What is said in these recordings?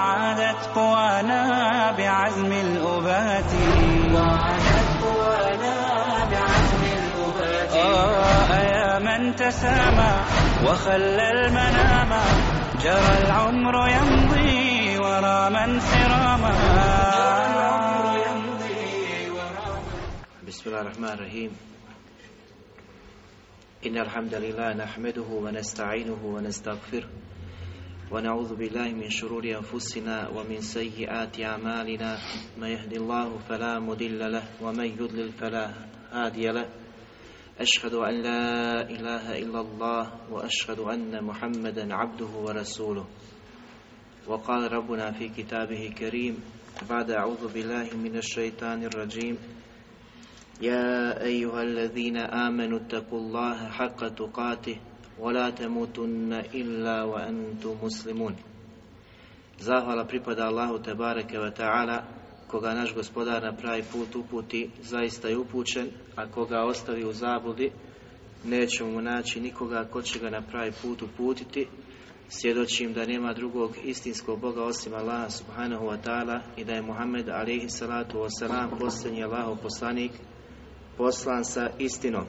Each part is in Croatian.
وعادت قوانا بعزم الأبات. وعادت قوانا بعزم الأبات. آه يا من تسامى وخلى المنام. جرى العمر يمضي ورا من سراما. جرى العمر يمضي ورا بسم الله الرحمن الرحيم. إن الحمد لله نحمده ونستعينه ونستغفره. ونعوذ بالله من شرور أنفسنا ومن سيئات أعمالنا. ما يهدي الله فلا مضل له ومن يضلل فلا هادي له. أشهد أن لا إله إلا الله وأشهد أن محمدا عبده ورسوله. وقال ربنا في كتابه الكريم بعد أعوذ بالله من الشيطان الرجيم يا أيها الذين آمنوا اتقوا الله حق تقاته ولا تموتن إلا وأنتم مسلمون Zahvala pripada Allahu Tebareke wa ta'ala koga naš gospodar na pravi put uputi zaista je upućen a koga ostavi u zabludi nećemo mu naći nikoga ko će ga na pravi put uputiti svjedočim da nema drugog istinskog Boga osim Allaha subhanahu wa ta'ala i da je Muhammed alaihi salatu wasalam posljednji Allahov poslanik poslan sa istinom.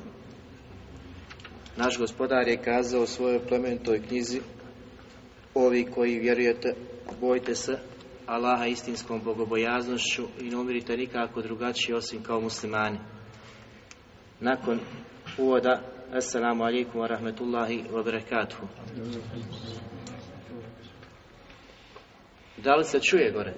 Naš gospodar je kazao u svojoj plemenitoj knjizi Ovi koji vjerujete, bojte se Allaha istinskom bogobojaznošću i ne umirite nikako drugačije osim kao muslimani. Nakon uvoda, Assalamu alaikum wa rahmetullahi wa barakatuhu. Da li se čuje gore?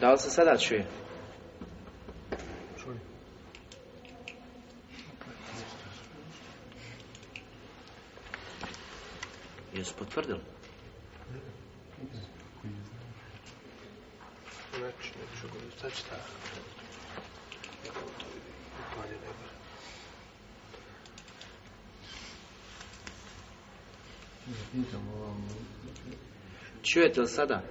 Da li se sada čuje? Jesu potvrdili? Znači, neću ga sad šta? Upalje nebo. Čujete li sada?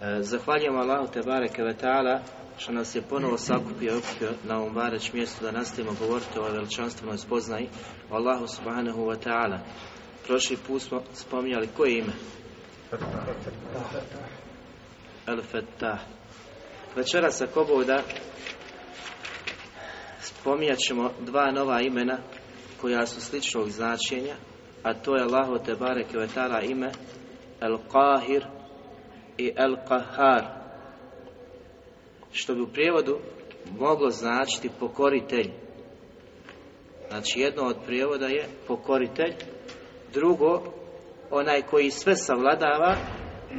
E, Zahvaljujem Allahu te bareke ve ta'ala što nas je ponovo sakupio na ovom bareć mjestu da nastavimo govoriti o veličanstvenoj spoznaji Allahu subhanahu wa ta'ala. Prošli put smo spominjali koje ime? El Fettah. Večeras ako Bog da spominjat ćemo dva nova imena koja su sličnog značenja, a to je Allahu te bareke ve ta'ala ime El Qahir i El Qahar što bi u prijevodu moglo značiti pokoritelj. Znači jedno od prijevoda je pokoritelj, drugo onaj koji sve savladava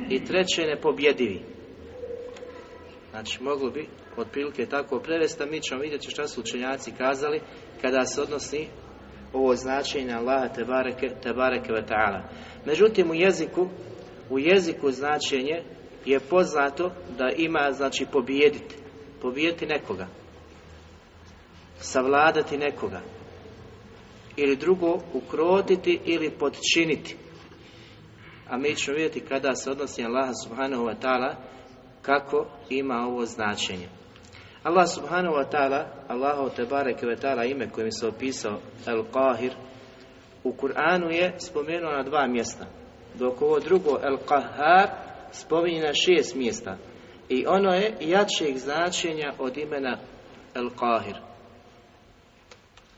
i treće nepobjedivi. Znači moglo bi otprilike tako prevesti, mi ćemo vidjeti šta su učenjaci kazali kada se odnosi ovo značenje Allaha te bareke, te bareke ve ta'ala. Međutim u jeziku u jeziku značenje je poznato da ima znači pobijediti, pobijediti nekoga, savladati nekoga ili drugo ukrotiti ili podčiniti. A mi ćemo vidjeti kada se odnosi Allah subhanahu wa ta'ala kako ima ovo značenje. Allah subhanahu wa ta'ala, Allahu te bareke ve ta'ala ime kojim se opisao El Qahir, u Kur'anu je spomenuo na dva mjesta, dok ovo drugo El Qahar spominje na šest mjesta i ono je jačeg značenja od imena El Qahir.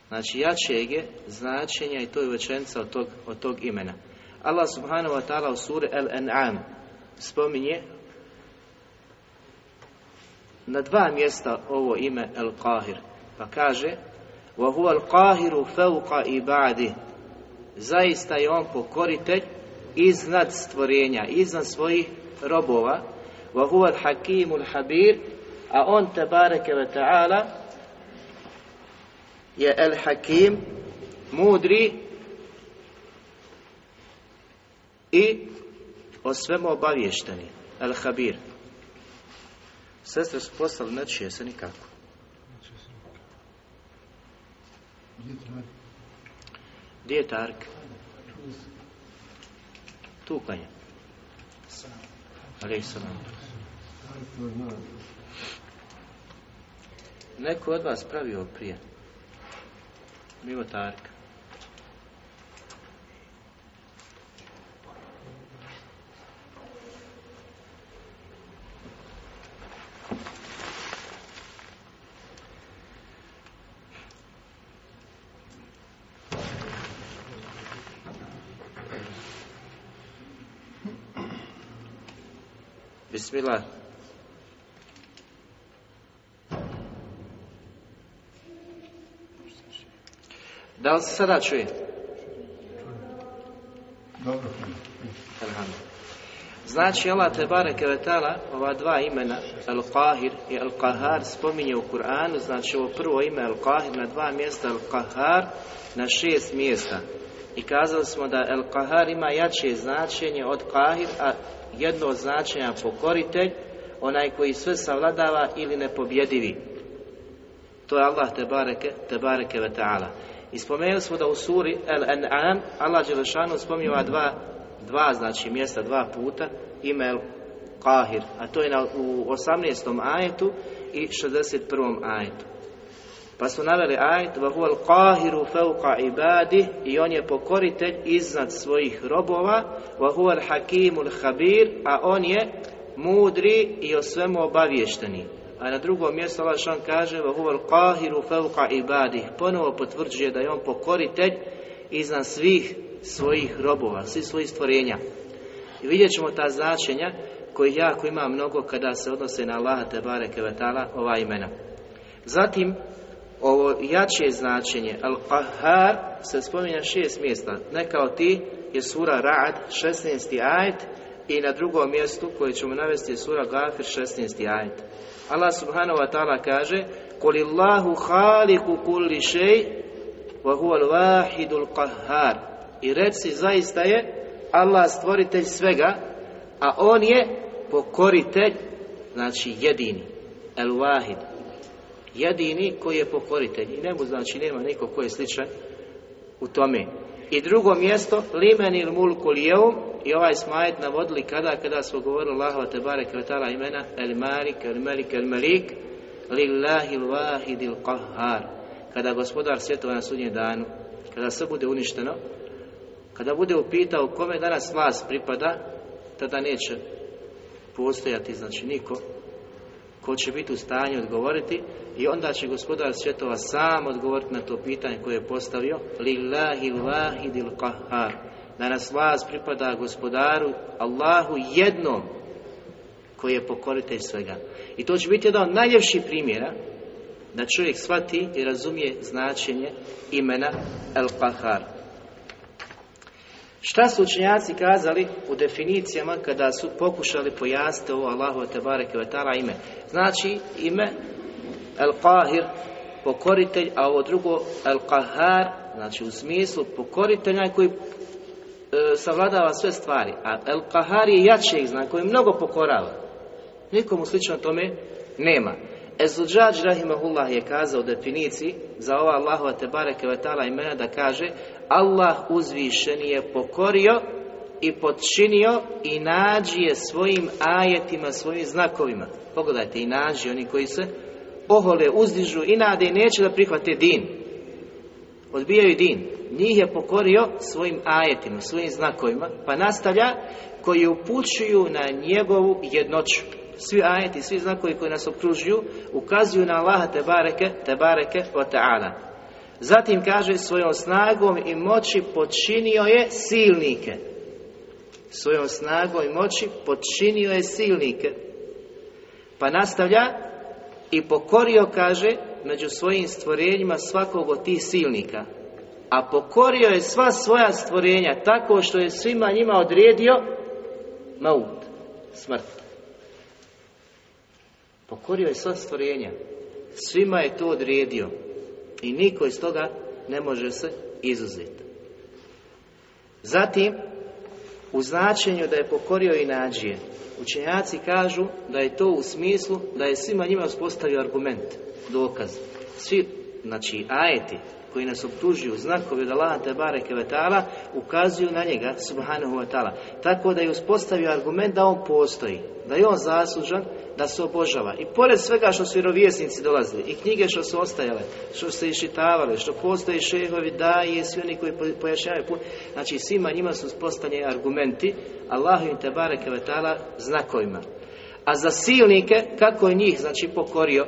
znači jačeg je značenja i to je večenca od tog, od tog imena. Allah subhanahu wa ta'ala u suri Al-An'am spominje na dva mjesta ovo ime Al-Qahir. Pa kaže وَهُوَ الْقَاهِرُ فَوْقَ ibadi Zaista je on pokoritelj iznad stvorenja, iznad svojih robova. وَهُوَ الْحَكِيمُ الْحَبِيرُ A on, tebareke ve ta'ala, je El-Hakim, mudri i o svemu obavješteni. El-Habir. Sestre su poslali, ne čuje se nikako. Gdje je Tark? Salam. Neko od vas pravio prije. Mimo Tarka. Bismillah. Da li se sada čuje? Dobro. Znači Allah te bareke ve taala ova dva imena Al-Qahir i Al-Qahar spominje u Kur'anu, znači ovo prvo ime Al-Qahir na dva mjesta, Al-Qahar na šest mjesta. I kazali smo da Al-Qahar ima jače značenje od Qahir, a jedno od značenja pokoritelj, onaj koji sve savladava ili nepobjedivi. To je Allah te bareke ve ta'ala. I spomenuli smo da u suri Al-An'am Allah Đelešanu spominje ova dva, dva znači mjesta, dva puta ime Al-Qahir, a to je na, u 18. ajetu i 61. ajetu. Pa su naveli ajet وَهُوَ الْقَاهِرُ فَوْقَ عِبَادِهِ i on je pokoritelj iznad svojih robova وَهُوَ الْحَكِيمُ الْحَبِيرُ a on je mudri i o svemu obavješteni. A na drugom mjestu Allah šan kaže وَهُوَ الْقَاهِرُ فَوْقَ عِبَادِهِ Ponovo potvrđuje da je on pokoritelj iznad svih svojih robova, svih svojih stvorenja. I vidjet ćemo ta značenja koji jako ima mnogo kada se odnose na Allaha te bareke ve taala ova imena. Zatim ovo jače značenje Al-Qahar se spominja šest mjesta. Neka od ti je sura Ra'ad 16. ajet i na drugom mjestu koje ćemo navesti je sura Gafir 16. ajet. Allah subhanahu wa ta'ala kaže Kulillahu haliku kulli šej wa huwa al-wahidul qahhar i reci zaista je Allah stvoritelj svega a on je pokoritelj znači jedini el-wahid jedini koji je pokoritelj. I njemu znači nema niko koji je sličan u tome. I drugo mjesto limenil mulku lijeum i ovaj smajet navodili kada? Kada smo govorili Allahova te bareke ve taala imena el malik el malik el malik lillahi wahid al qahhar. Kada gospodar svjetova na sudnjem danu kada sve bude uništeno kada bude upitao kome danas vlast pripada tada neće postojati znači niko ko će biti u stanju odgovoriti i onda će gospodar svjetova sam odgovoriti na to pitanje koje je postavio. Lillahi wahidil qahhar. Da nas vlast pripada gospodaru Allahu jednom koji je pokoritelj svega. I to će biti jedan od najljepših primjera da čovjek shvati i razumije značenje imena El Qahar Šta su učenjaci kazali u definicijama kada su pokušali pojasniti ovo Allahu te bareke ve taala ime? Znači ime El Qahir pokoritelj, a ovo drugo El Qahar, znači u smislu pokoritelja koji e, savladava sve stvari, a El Qahar je jačeg znak koji mnogo pokorava. Nikomu slično tome nema. Ezuđađ Rahimahullah je kazao u definiciji za ova Allahova te bareke imena da kaže Allah uzvišeni je pokorio i podčinio i nađi je svojim ajetima, svojim znakovima. Pogledajte, i nađi oni koji se ohole, uzdižu i nade i neće da prihvate din. Odbijaju din. Njih je pokorio svojim ajetima, svojim znakovima, pa nastavlja koji upućuju na njegovu jednoću. Svi ajeti, svi znakovi koji nas okružuju ukazuju na Allaha te bareke, te bareke wa ta'ala. Zatim kaže svojom snagom i moći počinio je silnike. Svojom snagom i moći počinio je silnike. Pa nastavlja i pokorio, kaže, među svojim stvorenjima svakog od tih silnika. A pokorio je sva svoja stvorenja tako što je svima njima odredio maut, smrt. Pokorio je sva stvorenja. Svima je to odredio. I niko iz toga ne može se izuzeti. Zatim, u značenju da je pokorio i nađije, učenjaci kažu da je to u smislu da je svima njima uspostavio argument, dokaz. Svi, znači, ajeti koji nas optužuju znakovi od Allaha te bareke vetala ukazuju na njega subhanahu wa ta'ala. Tako da je uspostavio argument da on postoji, da je on zaslužan da se obožava. I pored svega što su vjerovjesnici dolazili, i knjige što su ostajale, što se išitavale, što postoji šehovi, da i svi oni koji pojašnjavaju put, znači svima njima su uspostavljeni argumenti, Allahu im te bareke vetala znakovima. A za silnike, kako je njih, znači pokorio,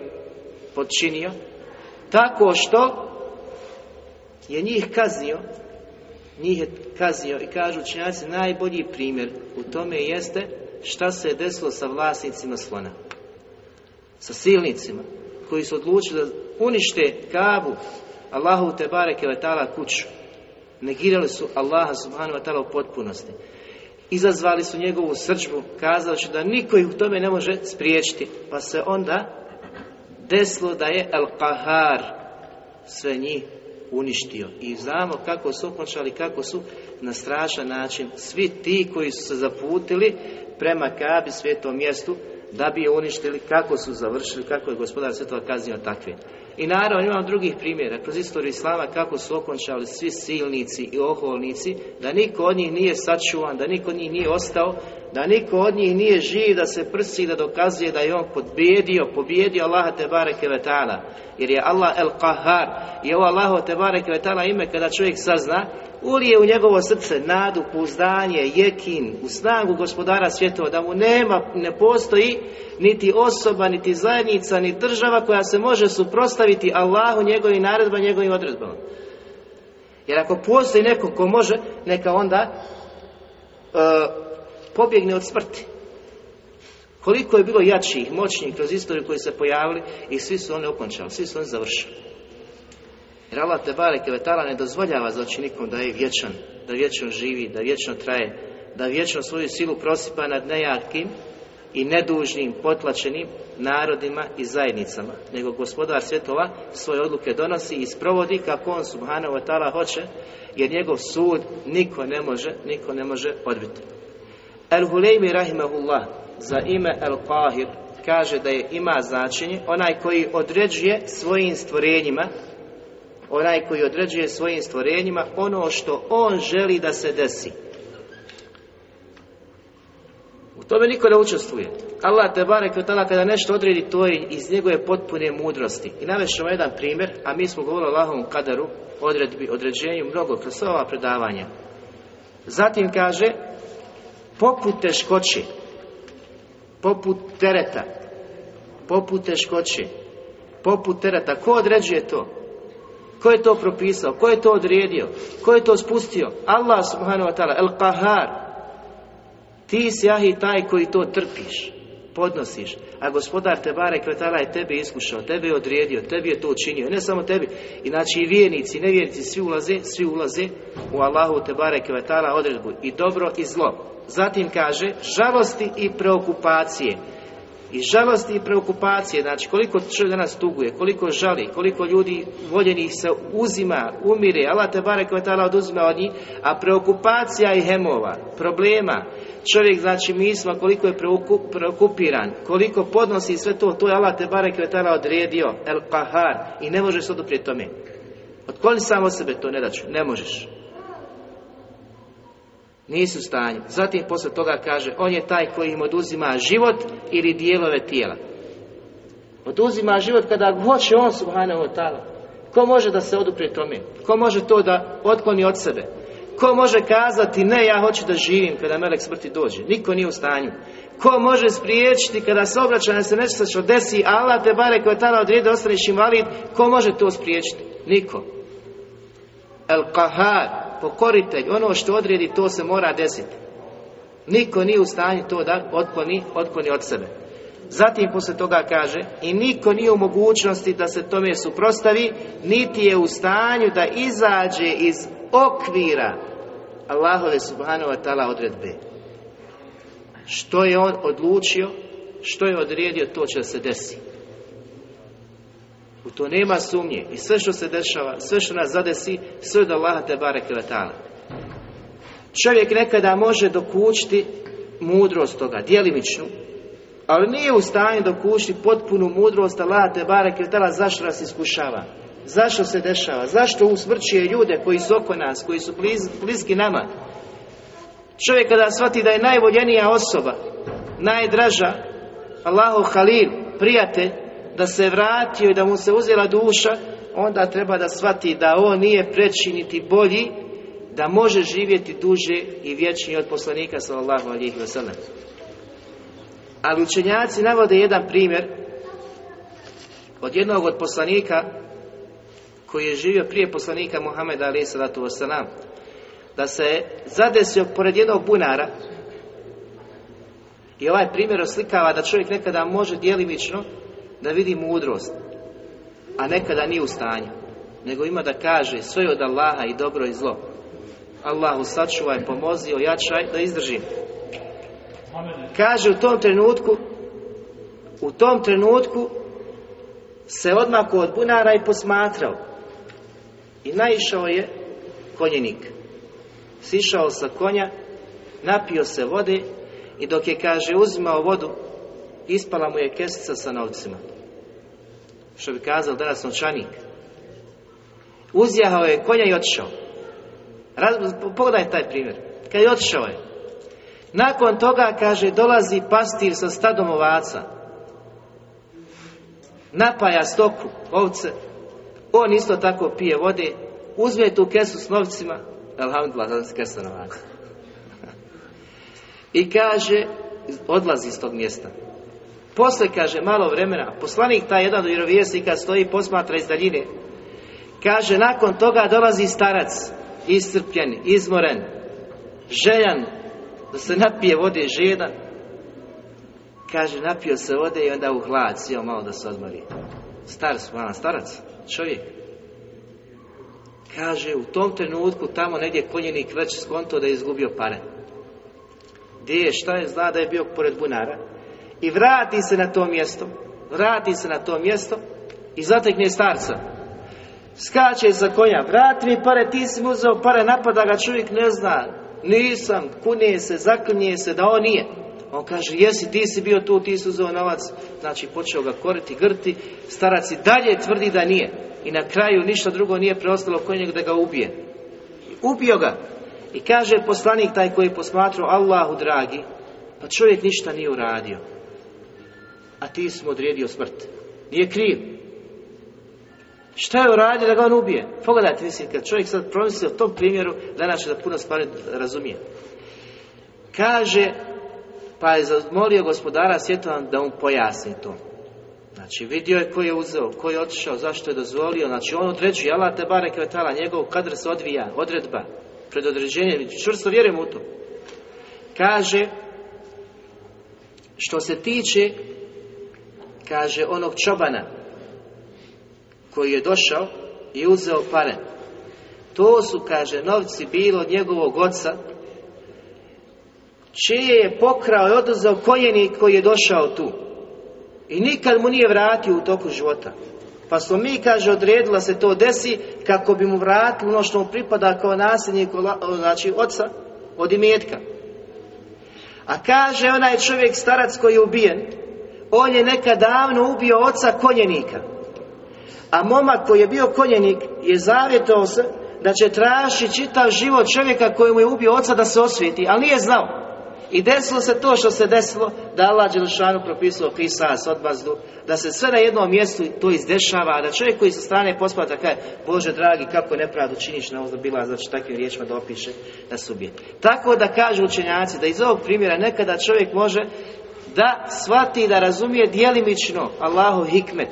podčinio, tako što je njih kaznio, njih je kaznio i kažu učenjaci najbolji primjer u tome jeste šta se je desilo sa vlasnicima slona. Sa silnicima koji su odlučili da unište Kabu, Allahu te bareke letala kuću. Negirali su Allaha subhanahu wa ta'ala u potpunosti. Izazvali su njegovu srđbu, kazavši da niko ih u tome ne može spriječiti. Pa se onda desilo da je El Qahar sve njih uništio. I znamo kako su okončali, kako su na strašan način svi ti koji su se zaputili prema Kabi, svetom mjestu, da bi je uništili, kako su završili, kako je gospodar svetova kaznio takve. I naravno imamo drugih primjera kroz istoriju Islama kako su okončali svi silnici i oholnici, da niko od njih nije sačuvan, da niko od njih nije ostao, da niko od njih nije živ da se prsi da dokazuje da je on podbijedio, pobjedio Allaha te bareke Jer je Allah el Qahar i ovo Allaho te bareke ime kada čovjek sazna, ulije u njegovo srce nadu, pouzdanje, jekin, u snagu gospodara svjetova, da mu nema, ne postoji niti osoba, niti zajednica, ni država koja se može suprotstaviti Allahu njegovim naredbama, njegovim odredbama. Jer ako postoji neko ko može, neka onda uh, pobjegne od smrti. Koliko je bilo jačih, moćnih kroz istoriju koji se pojavili i svi su oni okončali, svi su oni završili. Jer Allah te bareke vetala ne dozvoljava znači nikom da je vječan, da vječno živi, da vječno traje, da vječno svoju silu prosipa nad nejakim i nedužnim, potlačenim narodima i zajednicama, nego gospodar svjetova svoje odluke donosi i sprovodi kako on subhanahu wa ta'ala hoće, jer njegov sud niko ne može, niko ne može odbiti. El-Huleymi rahimahullah za ime El-Qahir kaže da je ima značenje onaj koji određuje svojim stvorenjima onaj koji određuje svojim stvorenjima ono što on želi da se desi. U tome niko ne učestvuje. Allah te barek kada nešto odredi to je iz njegove potpune mudrosti. I navešemo jedan primjer, a mi smo govorili o Allahovom kadaru, odredbi, određenju mnogo kroz ova predavanja. Zatim kaže poput teškoće, poput tereta, poput teškoće, poput tereta. Ko određuje to? Ko je to propisao? Ko je to odredio? Ko je to spustio? Allah subhanahu wa ta'ala, el qahar. Ti si ahi taj koji to trpiš, podnosiš. A gospodar te bare kvetala je tebe iskušao, tebe je odredio, tebi je to učinio. Ne samo tebi. I znači i vjernici, nevjernici, svi ulaze, svi ulaze u Allahu te bare kvetala odredbu. I dobro i zlo. Zatim kaže žalosti i preokupacije. I žalosti i preokupacije, znači koliko čovjek danas tuguje, koliko žali, koliko ljudi voljenih se uzima, umire, Allah te bare tala oduzima od njih, a preokupacija i hemova, problema, čovjek znači misma koliko je preokupiran, koliko podnosi sve to, to je Allah te bare tala odredio, el kahar, i ne možeš oduprijeti tome. Otkloni samo sebe to ne daću, ne možeš. Nisu u stanju. Zatim posle toga kaže, on je taj koji im oduzima život ili dijelove tijela. Oduzima život kada hoće on subhanahu wa ta'ala. Ko može da se oduprije tome? Ko može to da otkloni od sebe? Ko može kazati ne ja hoću da živim kada melek smrti dođe? Niko nije u stanju. Ko može spriječiti kada se obraća da se nešto što desi Allah te bare koja tada odrijede ostaneš invalid? Ko može to spriječiti? Niko. El kahar, pokoritelj, ono što odredi, to se mora desiti. Niko nije u stanju to da otkloni, otkloni od sebe. Zatim poslije toga kaže i niko nije u mogućnosti da se tome suprostavi, niti je u stanju da izađe iz okvira Allahove subhanahu wa ta'ala odredbe. Što je on odlučio, što je odredio, to će se desiti. U to nema sumnje i sve što se dešava, sve što nas zadesi, sve od Allaha te bareke Čovjek nekada može dokučiti mudrost toga, djelimičnu, ali nije u stanju dokučiti potpunu mudrost Allaha te bareke zašto nas iskušava, zašto se dešava, zašto usmrćuje ljude koji su oko nas, koji su bliski nama. Čovjek kada shvati da je najvoljenija osoba, najdraža, Allahu Halil, prijatelj, da se vratio i da mu se uzela duša, onda treba da shvati da on nije preći niti bolji, da može živjeti duže i vječnije od poslanika sallallahu alihi wasallam. Ali učenjaci navode jedan primjer od jednog od poslanika koji je živio prije poslanika Muhameda alihi sallatu wasallam da se zadesio pored jednog bunara i ovaj primjer oslikava da čovjek nekada može djelimično da vidi mudrost, a nekada nije u stanju, nego ima da kaže sve od Allaha i dobro i zlo. Allahu sačuvaj, pomozi, ojačaj, da izdržim. Kaže u tom trenutku, u tom trenutku se odmako od bunara i posmatrao. I naišao je konjenik. Sišao sa konja, napio se vode i dok je, kaže, uzimao vodu, ispala mu je kesica sa novcima. Što bi kazao danas novčanik. Uzjahao je konja i otišao. Pogledaj taj primjer. Kad je otišao je. Nakon toga, kaže, dolazi pastir sa stadom ovaca. Napaja stoku, ovce. On isto tako pije vode. Uzme tu kesu s novcima. Alhamdulillah, da se kesa novaca. I kaže, odlazi iz tog mjesta. Posle, kaže, malo vremena, poslanik taj jedan od vjerovjesnika stoji posmatra iz daljine. Kaže, nakon toga dolazi starac, iscrpljen, izmoren, željan, da se napije vode žedan. Kaže, napio se vode i onda u hlad, sjeo malo da se odmori. Star malo, starac, čovjek. Kaže, u tom trenutku tamo negdje konjenik već skonto da je izgubio pare. Gdje je, šta je, zna da je bio pored bunara i vrati se na to mjesto, vrati se na to mjesto i zatekne starca. Skače za konja, vrati mi pare, ti si uzeo pare, napada ga čovjek ne zna, nisam, kunije se, zaklinje se da on nije. On kaže, jesi, ti si bio tu, ti si uzeo novac, znači počeo ga koriti, grti, starac i dalje tvrdi da nije. I na kraju ništa drugo nije preostalo konjeg da ga ubije. Ubio ga. I kaže poslanik taj koji je posmatrao Allahu dragi, pa čovjek ništa nije uradio a ti smo odredio smrt. Nije kriv. Šta je uradio da ga on ubije? Pogledajte, mislim, kad čovjek sad promisli o tom primjeru, danas će da puno stvari razumije. Kaže, pa je zamolio gospodara svjetla da mu pojasni to. Znači, vidio je ko je uzeo, ko je otišao, zašto je dozvolio. Znači, on određuje, Allah te bare kvetala, njegov kadr se odvija, odredba, predodređenje, čvrsto vjerujem u to. Kaže, što se tiče kaže onog čobana koji je došao i uzeo pare. To su, kaže, novci bilo od njegovog oca, čije je pokrao i oduzeo konjenik koji je došao tu. I nikad mu nije vratio u toku života. Pa smo mi, kaže, odredila se to desi kako bi mu vratili ono što mu pripada kao nasljednik, znači oca, od imetka. A kaže onaj čovjek starac koji je ubijen, on je nekad davno ubio oca konjenika. A momak koji je bio konjenik je zavjetao se da će tražiti čitav život čovjeka koji mu je ubio oca da se osvijeti, ali nije znao. I desilo se to što se desilo, da Allah Đelšanu propisao s odmazdu, da se sve na jednom mjestu to izdešava, a da čovjek koji sa strane posmatra kaže, Bože dragi, kako nepravdu činiš na bila, znači takvim riječima da opiše da se ubije. Tako da kažu učenjaci, da iz ovog primjera nekada čovjek može da shvati da razumije djelimično Allahu hikmet,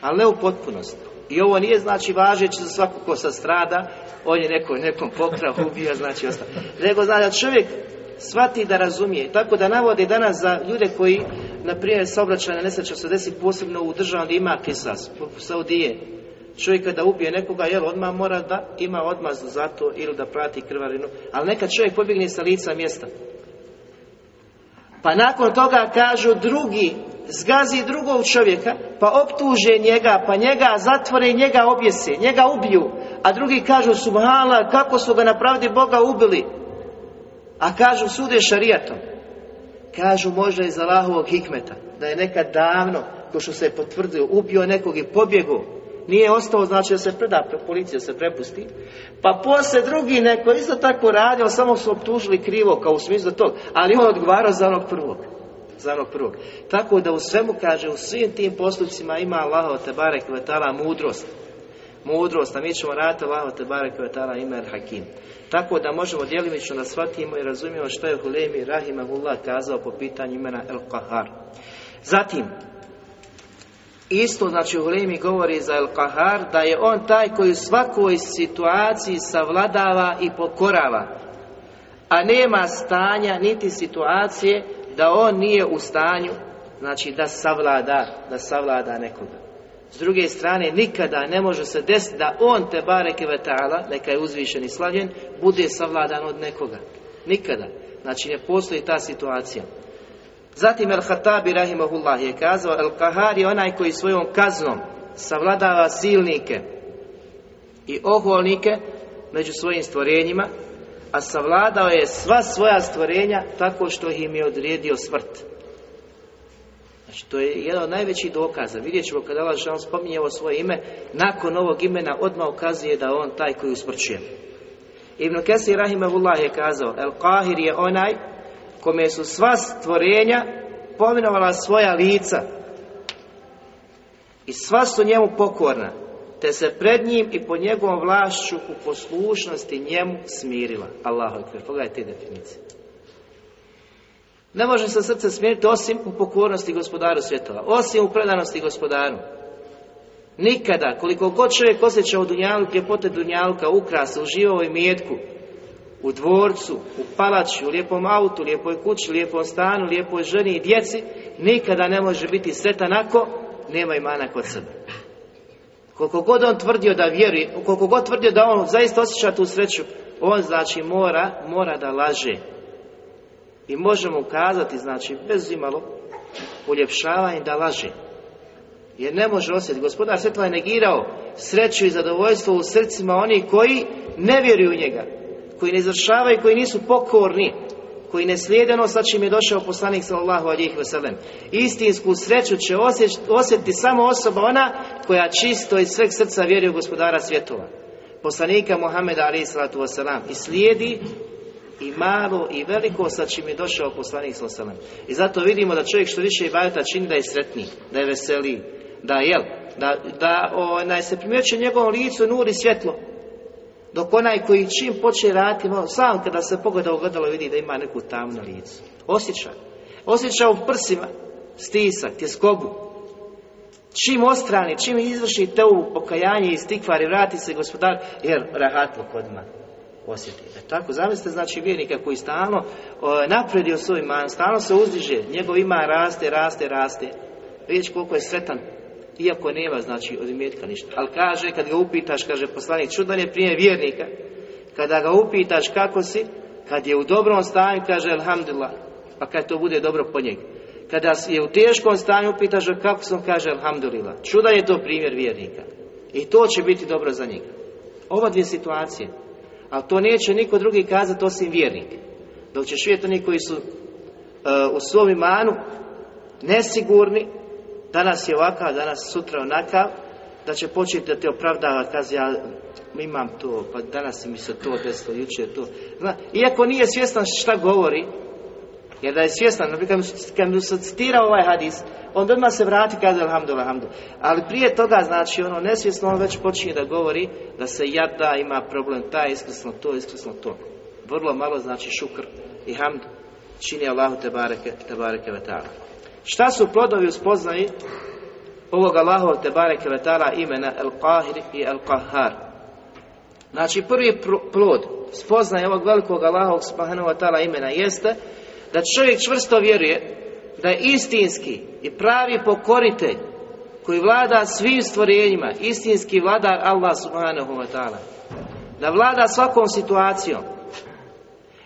ali ne u potpunosti. I ovo nije znači važeći za svako ko sad strada, on je neko, nekom pokrao, ubio, znači ostalo. Nego znači da čovjek shvati da razumije. Tako da navode danas za ljude koji, na primjer, saobraćajna nesreća se desi posebno u državi gdje ima kisas, Saudije. Čovjek kada ubije nekoga, jel, odmah mora da ima odmazdu za to ili da prati krvarinu. Ali neka čovjek pobjegne sa lica mjesta. Pa nakon toga kažu drugi, zgazi drugog čovjeka, pa optuže njega, pa njega zatvore i njega objese, njega ubiju. A drugi kažu, subhala, kako su ga na pravdi Boga ubili. A kažu, sude šarijatom. Kažu, možda iz Allahovog hikmeta, da je nekad davno, ko što se potvrdio, ubio nekog i pobjegao. Nije ostao, znači da se preda, policija se prepusti. Pa poslije drugi neko isto tako radio, samo su optužili krivo, kao u smislu tog, ali on odgovarao za onog prvog. Za onog prvog. Tako da u svemu kaže, u svim tim postupcima ima Allah te barek vetala mudrost. Mudrost, a mi ćemo raditi Allah te barek vetala imer hakim. Tako da možemo djelimično da shvatimo i razumijemo što je Hulemi Rahimahullah kazao po pitanju imena El Kahar. Zatim, Isto, znači, u Hulemi govori za El Kahar da je on taj koji u svakoj situaciji savladava i pokorava. A nema stanja niti situacije da on nije u stanju, znači, da savlada, da savlada nekoga. S druge strane, nikada ne može se desiti da on te bareke vetala, neka je uzvišen i slavljen, bude savladan od nekoga. Nikada. Znači, ne postoji ta situacija. Zatim El-Hatabi Rahimahullah je kazao El-Kahar je onaj koji svojom kaznom savladava silnike i oholnike među svojim stvorenjima, a savladao je sva svoja stvorenja tako što im je odredio smrt. Znači, to je jedan od najvećih dokaza. Vidjet ćemo kada Allah Žešan spominje ovo svoje ime, nakon ovog imena odmah ukazuje da on taj koji usmrćuje. Ibn Kesir Rahimahullah je kazao El-Kahir je onaj kome su sva stvorenja pominovala svoja lica i sva su njemu pokorna, te se pred njim i po njegovom vlašću u poslušnosti njemu smirila. Allahu ekber, pogledajte te definicije. Ne može se srce smiriti osim u pokornosti gospodaru svjetova, osim u predanosti gospodaru. Nikada, koliko god čovjek osjeća u dunjalu, ljepote dunjaluka, ukrasa, uživa i mjetku, u dvorcu, u palači, u lijepom autu, lijepoj kući, lijepom stanu, lijepoj ženi i djeci, nikada ne može biti sretan ako nema imana kod sebe. Koliko god on tvrdio da vjeruje, koliko god tvrdio da on zaista osjeća tu sreću, on znači mora, mora da laže. I možemo ukazati, znači, bez imalo uljepšavanje da laže. Jer ne može osjetiti. Gospodar Svetla je negirao sreću i zadovoljstvo u srcima onih koji ne vjeruju u njega koji ne izvršavaju, koji nisu pokorni, koji ne slijede ono sa čim je došao poslanik sallallahu alihi wasallam. Istinsku sreću će osjetiti samo osoba ona koja čisto iz sveg srca vjeruje u gospodara svjetova. Poslanika Muhameda alihi sallatu wasallam i slijedi i malo i veliko sa čim je došao poslanik sallallahu I zato vidimo da čovjek što više ibadeta čini da je sretniji, da je veseliji, da jel, da, da onaj, se primjećuje njegovom licu nuri svjetlo, dok onaj koji čim počne raditi, sam kada se pogleda u gledalo vidi da ima neku tamnu licu. Osjeća. Osjeća u prsima stisak, tjeskobu. Čim ostrani, čim izvrši te u pokajanje i stikvar i vrati se gospodar, jer rahatlo kodima osjeti. E tako, zamislite, znači vjernika koji stalno napredio svoj man, stalno se uzdiže, njegov ima raste, raste, raste. Vidjeti koliko je sretan iako nema znači od ništa. Ali kaže, kad ga upitaš, kaže poslanik, čudan je prije vjernika, kada ga upitaš kako si, kad je u dobrom stanju, kaže alhamdulillah, pa kad to bude dobro po njega. Kada je u teškom stanju, upitaš ga kako sam, kaže alhamdulillah. Čudan je to primjer vjernika. I to će biti dobro za njega. Ova dvije situacije. Ali to neće niko drugi kazati osim vjernik. Dok ćeš vidjeti oni koji su uh, u svom imanu nesigurni, danas je ovakav, danas sutra onakav, da će početi da te opravdava, kaže ja imam to, pa danas mi se to desilo, jučer to. Zna, iako nije svjestan šta govori, jer da je svjestan, naprimjer, kad mu se citira ovaj hadis, on odmah se vrati i kaže alhamdulillah, alhamdulillah. Ali prije toga, znači, ono nesvjesno on već počinje da govori da se jada, ima problem, taj iskresno to, iskresno to. Vrlo malo znači šukr i hamd čini Allahu te bareke, te bareke Šta su plodovi u spoznaji ovog Allahovog te bareke imena El Qahir i El Qahar. Znači prvi plod spoznaje ovog velikog Allahovog subhanahu wa ta'ala imena jeste da čovjek čvrsto vjeruje da je istinski i pravi pokoritelj koji vlada svim stvorenjima, istinski vladar Allah subhanahu wa ta'ala. Da vlada svakom situacijom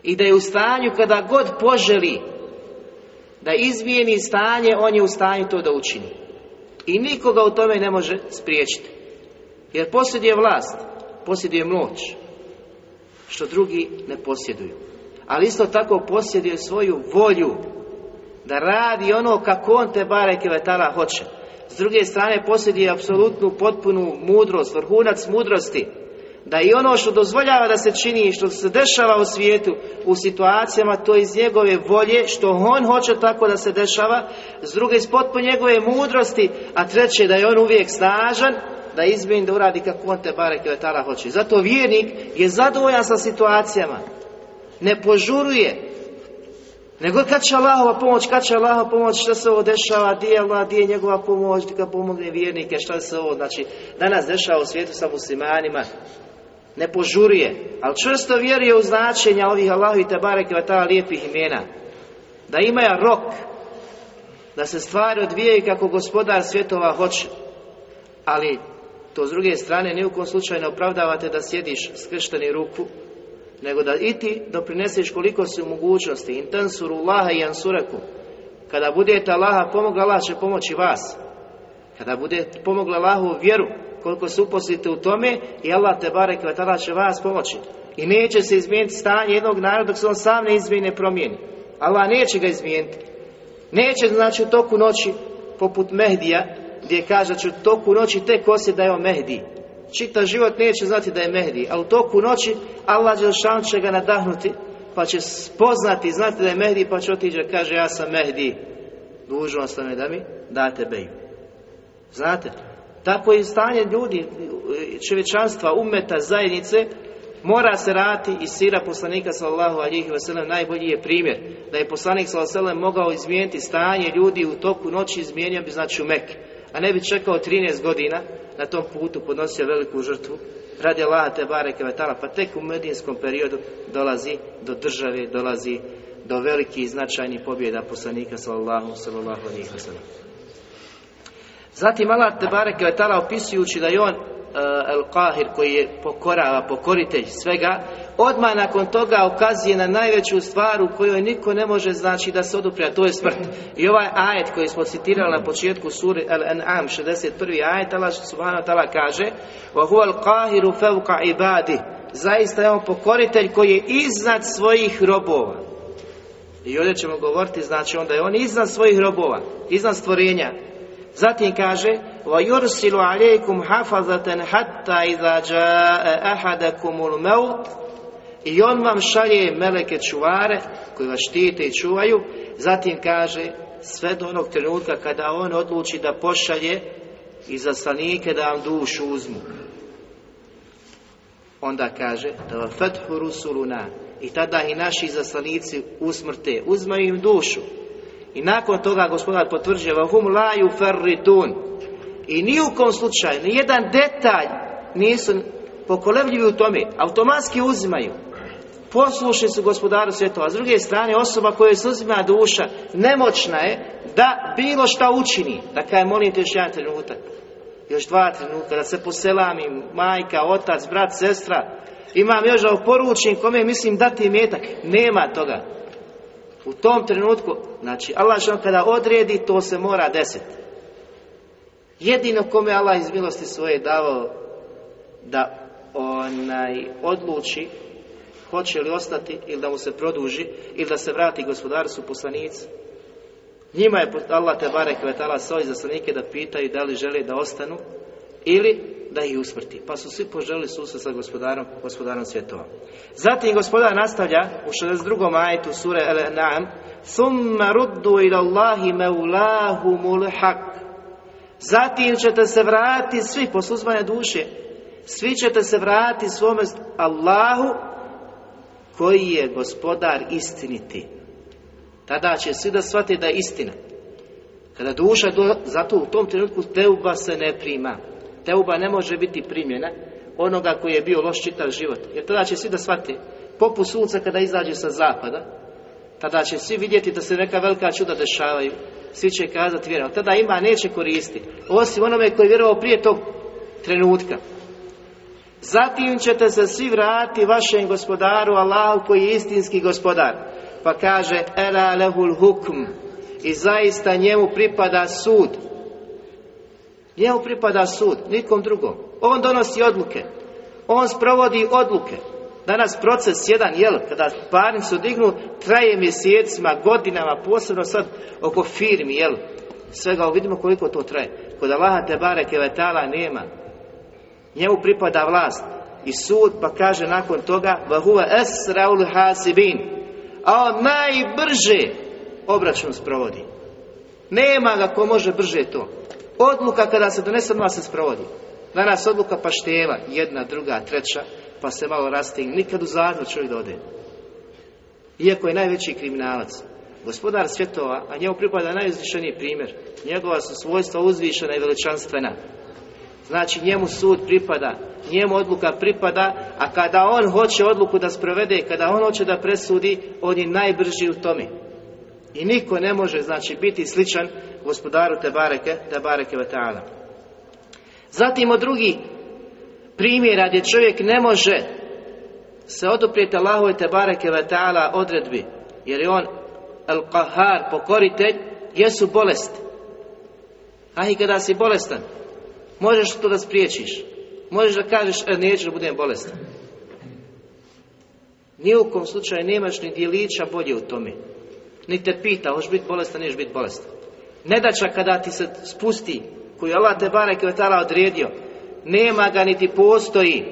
i da je u stanju kada god poželi da izmijeni stanje, on je u stanju to da učini. I nikoga u tome ne može spriječiti. Jer posjeduje vlast, posjeduje moć, što drugi ne posjeduju. Ali isto tako posjeduje svoju volju da radi ono kako on te bareke vetala hoće. S druge strane posjeduje apsolutnu, potpunu mudrost, vrhunac mudrosti, da i ono što dozvoljava da se čini i što se dešava u svijetu u situacijama to iz njegove volje što on hoće tako da se dešava. S druge iz potpuno njegove mudrosti a treće da je on uvijek snažan da izmijeni da uradi kako on te vetala hoće. Zato vjernik je zadovoljan sa situacijama. Ne požuruje. Nego kad će Allahova pomoć, kad će Allahova pomoć, šta se ovo dešava, di je Allah, di je njegova pomoć, da pomogne vjernike, šta se ovo, znači, danas dešava u svijetu sa muslimanima, ne požuruje, ali čvrsto vjeruje u značenja ovih Allahu te bareke vatala lijepih imena. Da imaju rok, da se stvari odvijaju kako gospodar svjetova hoće. Ali to s druge strane ni u kom slučaju ne opravdavate da sjediš skršteni ruku, nego da i ti doprineseš koliko si u mogućnosti. Intensuru Allaha i ansuraku. Kada budete Allaha pomogla, Allah će pomoći vas. Kada bude pomogla Allahu vjeru, koliko se uposlite u tome i Allah te barek tada će vas pomoći. I neće se izmijeniti stanje jednog naroda dok se on sam ne izmijeni promijeni. Allah neće ga izmijeniti. Neće znači u toku noći poput Mehdija gdje kaže da će u toku noći tek osjet da je on Mehdi. Čitav život neće znati da je Mehdi, ali u toku noći Allah Đelšan će ga nadahnuti pa će spoznati, znati da je Mehdi pa će otići kaže ja sam Mehdi. Dužnost me da mi date beju. Znate? Tako i stanje ljudi, čovječanstva, umeta, zajednice, mora se rati i sira poslanika sallallahu alihi wasallam najbolji je primjer. Da je poslanik sallallahu alihi mogao izmijeniti stanje ljudi u toku noći izmijenio bi znači u Mekke a ne bi čekao 13 godina na tom putu podnosio veliku žrtvu radi Allaha te bareke vetala pa tek u medijinskom periodu dolazi do države dolazi do velikih značajnih pobjeda poslanika sallallahu sallallahu alihi wasallam Zatim Allah te bareke vetala opisujući da je on El Qahir koji je pokorava, pokoritelj svega, odmah nakon toga ukazuje na najveću stvar u kojoj niko ne može znači da se odupre, a to je smrt. I ovaj ajet koji smo citirali na početku suri Al-An'am, 61. ajet, Allah subhanahu wa ta'ala kaže وَهُوَ الْقَاهِرُ فَوْقَ ibadi Zaista je on pokoritelj koji je iznad svojih robova. I ovdje ćemo govoriti, znači onda je on iznad svojih robova, iznad stvorenja. Zatim kaže وَيُرْسِلُ عَلَيْكُمْ حَفَظَةً حَتَّى إِذَا جَاءَ أَحَدَكُمُ الْمَوْتِ I on vam šalje meleke čuvare koji vas štite i čuvaju. Zatim kaže sve do onog trenutka kada on odluči da pošalje i zaslanike da vam dušu uzmu. Onda kaže da fethu rusuluna i tada i naši zaslanici usmrte, uzmaju im dušu. i nakon toga gospodar potvrđuje hum la yufarridun. I ni u kom slučaju, ni jedan detalj nisu pokolebljivi u tome, automatski uzimaju. Poslušni su gospodaru svjetova. S druge strane, osoba koja se uzima duša, nemoćna je da bilo šta učini. Da kaj molim te još jedan trenutak. Još dva trenutka, da se poselami, majka, otac, brat, sestra. Imam još da poručim kome mislim dati metak. Nema toga. U tom trenutku, znači Allah što kada odredi, to se mora desiti. Jedino kome Allah iz milosti svoje davao da onaj odluči hoće li ostati ili da mu se produži ili da se vrati gospodarstvu poslanici. Njima je Allah te barek vetala svoje zaslanike da pitaju da li žele da ostanu ili da ih usmrti. Pa su svi poželili susret sa gospodarom, gospodarom svjetova. Zatim gospodar nastavlja u 62. ajetu sure Al-An'am Thumma ruddu ila Allahi meulahumul haq Zatim ćete se vratiti svi posluzmane duše svi ćete se vratiti svome Allahu koji je gospodar istiniti. Tada će svi da shvati da je istina. Kada duša, do, zato u tom trenutku teuba se ne prima. Teuba ne može biti primjena onoga koji je bio loš čitav život. Jer tada će svi da shvate, poput sunca kada izađe sa zapada, tada će svi vidjeti da se neka velika čuda dešavaju. Svi će kazati vjerovati. Tada ima neće koristiti. Osim onome koji je vjerovao prije tog trenutka. Zatim ćete se svi vratiti vašem gospodaru Allahu koji je istinski gospodar. Pa kaže Ela lehul hukm i zaista njemu pripada sud. Njemu pripada sud, nikom drugom. On donosi odluke. On sprovodi odluke. Danas proces jedan, jel, kada parnicu dignu, traje mjesecima, godinama, posebno sad oko firmi, jel, svega vidimo koliko to traje. Kod Allaha te bareke vetala nema. Njemu pripada vlast i sud, pa kaže nakon toga, vahuva esraul hasibin, a on najbrže obračun sprovodi. Nema ga ko može brže to. Odluka kada se donese, odmah se sprovodi. Danas odluka paštela, jedna, druga, treća, pa se malo rastigne. Nikad u zatvor čovjek da. Iako je najveći kriminalac. Gospodar svjetova, a njemu pripada najuzvišeniji primjer. Njegova su svojstva uzvišena i veličanstvena. Znači njemu sud pripada, njemu odluka pripada, a kada on hoće odluku da sprovede, kada on hoće da presudi, on je najbrži u tome. I niko ne može, znači, biti sličan gospodaru Tebareke, Tebareke Vata'ala. Zatim od drugih primjera gdje čovjek ne može se oduprijeti Allahove Tebareke Vata'ala odredbi, jer je on Al-Qahar, pokoritelj, jesu bolesti. A i kada si bolestan, možeš to da spriječiš. Možeš da kažeš, e, neću da budem bolestan. Nijukom slučaju nemaš ni dijelića bolje u tome. Ni te pita, hoćeš biti bolestan, nećeš biti bolestan. Nedača kada ti se spusti, koju Allah te barek je tala odredio, nema ga niti postoji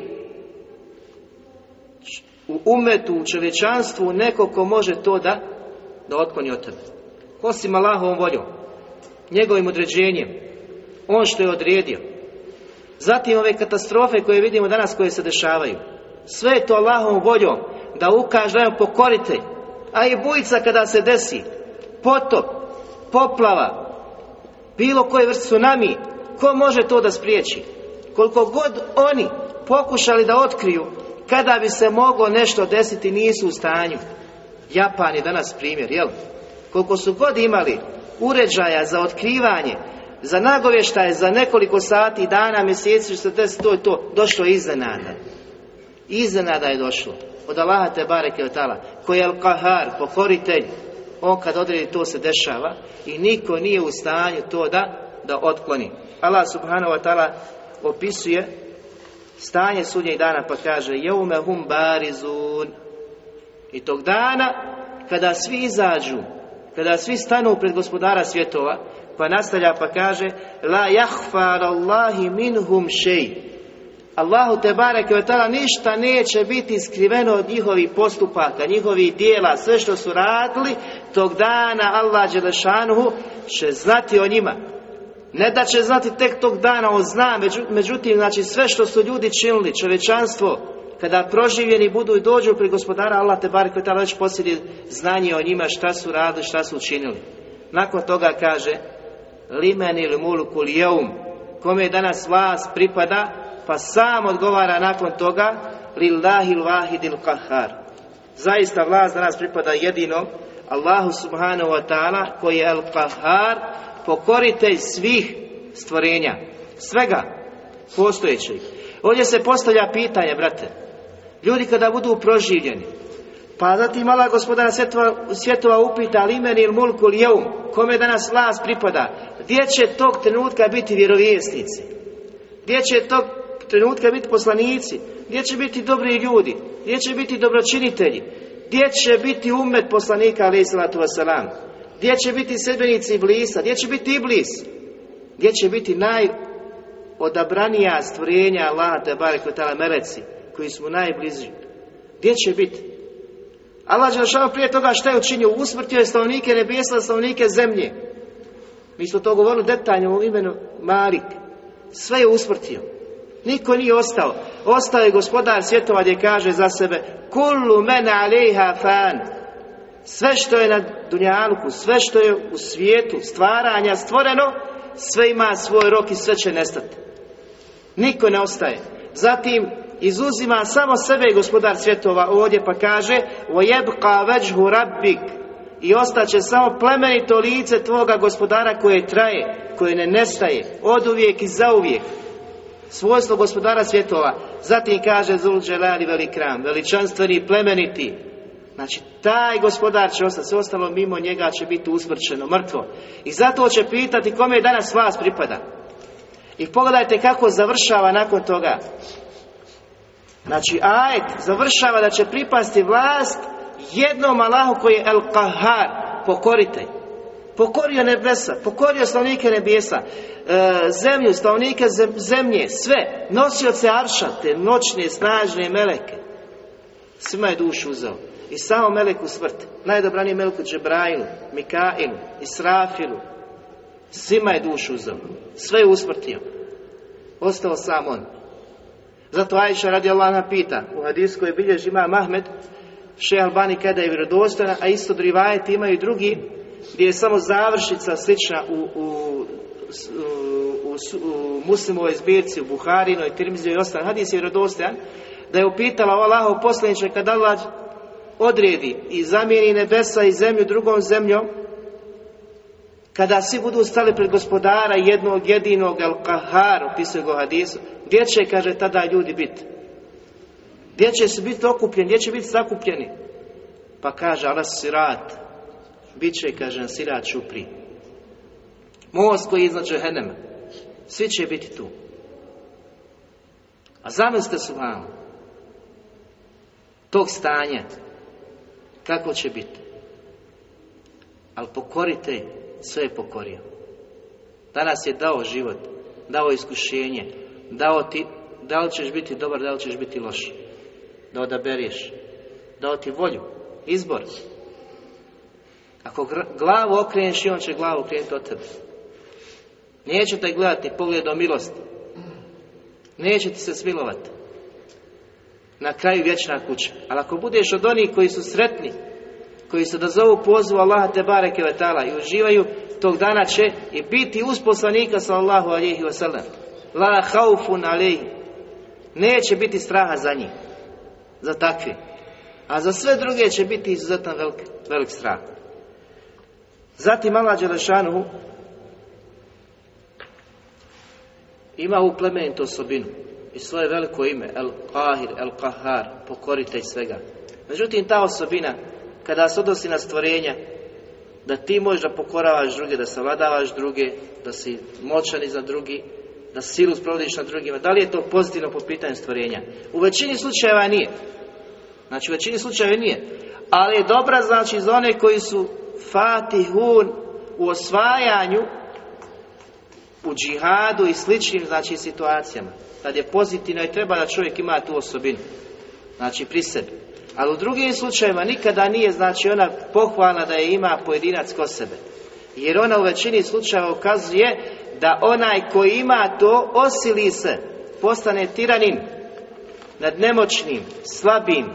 u umetu, u čovječanstvu neko ko može to da, da otkloni od tebe. Osim Allahovom voljom, njegovim određenjem, on što je odredio. Zatim ove katastrofe koje vidimo danas koje se dešavaju. Sve je to Allahovom voljom da ukaže da je pokoritelj. A i bujica kada se desi, potop, poplava, bilo koje vrste tsunami, ko može to da spriječi? Koliko god oni pokušali da otkriju kada bi se moglo nešto desiti nisu u stanju. Japan je danas primjer, jel? Koliko su god imali uređaja za otkrivanje, za nagovještaje, za nekoliko sati, dana, mjeseci, što se desi, to je to, došlo iznenada. Iznenada je došlo. Od Allaha te bareke od tala, koji je al-kahar, pokoritelj, on kad odredi to se dešava i niko nije u stanju to da, da otkloni. Allah subhanahu wa ta'ala opisuje stanje sudnjeg dana pa kaže jeume hum barizun i tog dana kada svi izađu kada svi stanu pred gospodara svjetova pa nastavlja pa kaže la jahfar Allahi minhum šej Allahu te taala ništa neće biti skriveno od njihovih postupaka, njihovih dijela, sve što su radili, tog dana Allah Đelešanuhu će znati o njima. Ne da će znati tek tog dana, on zna, međutim, znači sve što su ljudi činili, čovečanstvo, kada proživljeni budu i dođu pri gospodara Allah te barek već posjedi znanje o njima šta su radili, šta su učinili. Nakon toga kaže limen ili mulku jeum kome danas vlast pripada pa sam odgovara nakon toga lillahi l-vahidil kahar zaista vlast danas pripada jedino Allahu subhanahu wa ta'ala koji je al-kahar pokoritelj svih stvorenja svega postojećih. Ovdje se postavlja pitanje brate ljudi kada budu proživljeni pa zatim mala gospodara svjetova, svjetova upita ali imeni il mulku il jeum kome danas vlast pripada? Gdje će tog trenutka biti vjerovjesnici? Gdje će tog trenutka biti poslanici gdje će biti dobri ljudi gdje će biti dobročinitelji gdje će biti umet poslanika alaih salatu wasalam gdje će biti sedbenici iblisa gdje će biti iblis gdje će biti najodabranija stvorenja Allaha te barek meleci koji su mu najbliži gdje će biti Allah Đelšanu prije toga šta je učinio? Usmrtio je stanovnike nebesa, stanovnike zemlje. Mi smo to govorili detaljno u imenu Malik. Sve je usmrtio. Niko nije ostao. Ostao je gospodar svjetova gdje kaže za sebe Kullu mene alejha fan. Sve što je na Dunjaluku, sve što je u svijetu stvaranja stvoreno, sve ima svoj rok i sve će nestati. Niko ne ostaje. Zatim izuzima samo sebe gospodar svjetova ovdje pa kaže وَيَبْقَا وَجْهُ رَبِّكَ i ostaće samo plemenito lice tvoga gospodara koje traje, koje ne nestaje, od uvijek i zauvijek. Svojstvo gospodara svjetova. Zatim kaže Zul Dželali velikram, veličanstveni plemeniti. Znači, taj gospodar će ostati, sve ostalo mimo njega će biti usmrčeno, mrtvo. I zato će pitati kome danas vas pripada. I pogledajte kako završava nakon toga. Znači, ajet završava da će pripasti vlast jednom Allahu koji je El Kahar, pokoritelj. Pokorio nebesa, pokorio stanovnike nebesa, e, zemlju, stanovnike zemlje, sve, nosioce arša, te noćne, snažne meleke. Svima je dušu uzeo. I samo meleku smrt. Najdobraniji meleku Džebrailu, Mikailu, Israfilu. Svima je dušu uzeo. Sve je usmrtio. Ostao sam on. Zato Ajša radi Allah pita u hadijskoj bilježi ima Mahmed Še Albani kada je vjerodostojna, a isto drivajeti imaju drugi gdje je samo završica slična u, u, u, u muslimovoj zbirci, u Buharinoj, Tirmiziju i ostalim. Hadis je vjerodostojan da je upitala o Allahov poslaniče kad Allah odredi i zamijeni nebesa i zemlju drugom zemljom kada svi budu stali pred gospodara jednog jedinog Al-Kahar, opisuje go hadisu, gdje će, kaže, tada ljudi biti? Gdje će se biti okupljeni, gdje će biti sakupljeni? Pa kaže, ala sirat, bit će, kaže, sirat čupri. Most koji je iznad. Svi će biti tu. A zamislite su vam tog stanja kako će biti. Ali pokorite, sve je pokorio. Danas je dao život, dao iskušenje, dao ti, da li ćeš biti dobar, da li ćeš biti loš da odabereš, dao ti volju, izbor. Ako glavu okreneš i on će glavu okrenuti od tebe. Neće te gledati pogledom milosti. Neće ti se smilovati. Na kraju vječna kuća. Ali ako budeš od onih koji su sretni, koji se da zovu pozivu Allaha te bareke vetala i uživaju, tog dana će i biti uz poslanika sallallahu alihi wasallam. La haufun alihi. Neće biti straha za njih za takve. A za sve druge će biti izuzetan velik, velik strah. Zatim Allah Đelešanu ima u plemenitu osobinu i svoje veliko ime El Qahir, El Qahar, pokoritelj svega. Međutim, ta osobina, kada se odnosi na stvorenja, da ti možeš da pokoravaš druge, da savladavaš druge, da si moćan iza drugi, da silu sprovodiš na drugima. Da li je to pozitivno po pitanju stvorenja? U većini slučajeva nije. Znači u većini slučajeva nije. Ali je dobra znači za one koji su fatihun u osvajanju u džihadu i sličnim znači situacijama. Kad je pozitivno i treba da čovjek ima tu osobinu. Znači pri sebi. Ali u drugim slučajevima nikada nije znači ona pohvalna da je ima pojedinac ko sebe. Jer ona u većini slučajeva ukazuje da onaj koji ima to osili se, postane tiranin nad nemoćnim, slabim,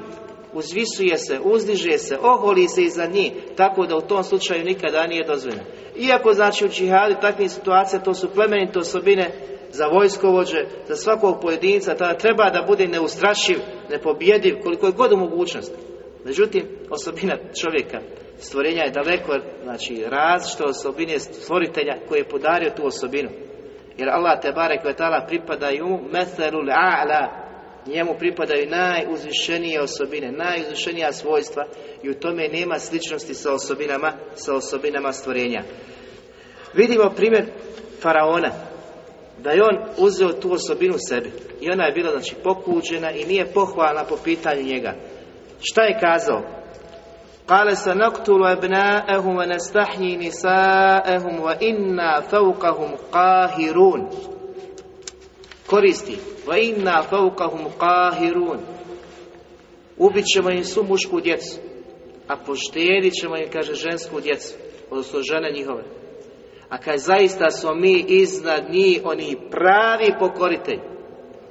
uzvisuje se, uzdiže se, oholi se iza njih, tako da u tom slučaju nikada nije dozvoljeno. Iako znači u džihadu takvih situacija to su plemenite osobine za vojskovođe, za svakog pojedinca, tada treba da bude neustrašiv, nepobjediv, koliko je god u mogućnosti. Međutim, osobina čovjeka, stvorenja je daleko, znači različite osobine stvoritelja koji je podario tu osobinu. Jer Allah te barek ve pripadaju methelul a'la Njemu pripadaju najuzvišenije osobine, najuzvišenija svojstva i u tome nema sličnosti sa osobinama, sa osobinama stvorenja. Vidimo primjer faraona, da je on uzeo tu osobinu sebi i ona je bila znači pokuđena i nije pohvalna po pitanju njega. Šta je kazao? Kale sa naktulu ebnaehum wa nestahji nisaehum wa inna fauqahum qahirun koristi. Inna fawqahum qahirun. Ubit ćemo im su mušku djecu a poštedit ćemo im kaže žensku djecu odnosno žene njihove. A kaj zaista smo mi iznad njih oni pravi pokoritelj.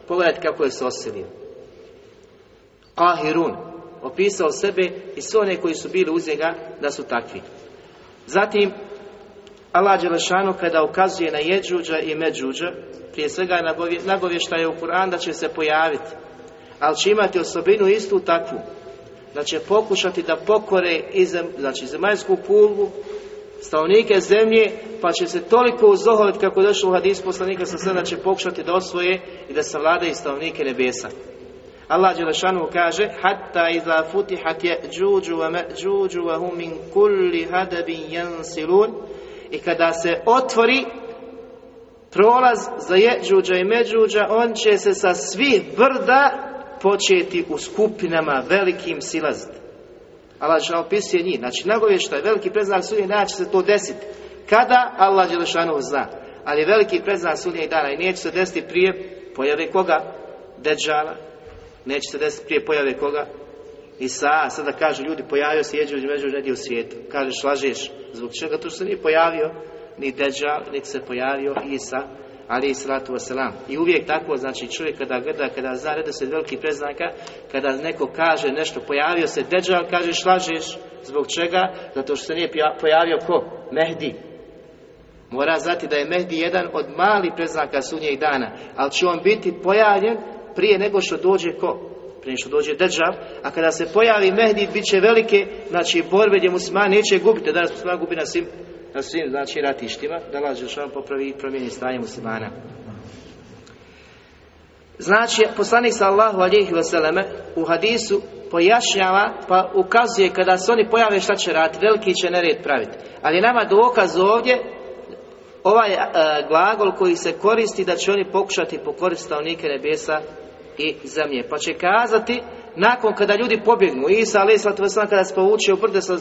Pogledajte kako je se osilio qahirun. Opisao sebe i sve one koji su bili uz njega da su takvi. Zatim, Allah Đelešanu kada ukazuje na Jeđuđa i Međuđa, prije svega nagovještaje u Kur'an da će se pojaviti, ali će imati osobinu istu takvu, da će pokušati da pokore izem, znači zemaljsku kulvu, stanovnike zemlje, pa će se toliko uzoholiti kako je došlo u hadis poslanika sa sada će pokušati da osvoje i da savladaju stanovnike nebesa. Allah Đelešanu kaže Hatta iza futihat je džuđu wa međuđu wa hum min kulli hadabin jansilun i kada se otvori prolaz za jeđuđa i međuđa on će se sa svih brda početi u skupinama velikim silaziti. Allah Đelešanu opisuje njih. Znači, nagovještaj, veliki preznak sudnje dana će se to desiti. Kada? Allah Đelešanu zna. Ali veliki preznak sudnje dana i neće se desiti prije pojave koga? Deđala. Neće se desiti prije pojave koga? Isa, sada kaže ljudi, pojavio se jeđu među negdje u svijetu. Kažeš, lažeš. Zbog čega? To što se nije pojavio ni Deđal, niti se pojavio Isa, ali i salatu wasalam. I uvijek tako, znači čovjek kada gleda, kada zna se veliki preznaka, kada neko kaže nešto, pojavio se Deđal, kažeš lažeš, zbog čega? Zato što se nije pojavio ko? Mehdi. Mora znati da je Mehdi jedan od malih preznaka i dana, ali će on biti pojavljen prije nego što dođe ko? Prije što dođe Deđal, a kada se pojavi Mehdi, bit će velike, znači borbe gdje musliman neće gubiti, danas musliman gubi na svim na svim znači ratištima da Allah Žešan popravi i promijeni stanje muslimana. Znači, poslanik sallahu alihi vseleme u hadisu pojašnjava pa ukazuje kada se oni pojave šta će raditi, veliki će nered praviti. Ali nama dokaz ovdje ovaj e, glagol koji se koristi da će oni pokušati pokoristiti stanovnike nebesa i zemlje. Pa će kazati nakon kada ljudi pobjegnu, Isa alaih kada se povuče u brde sa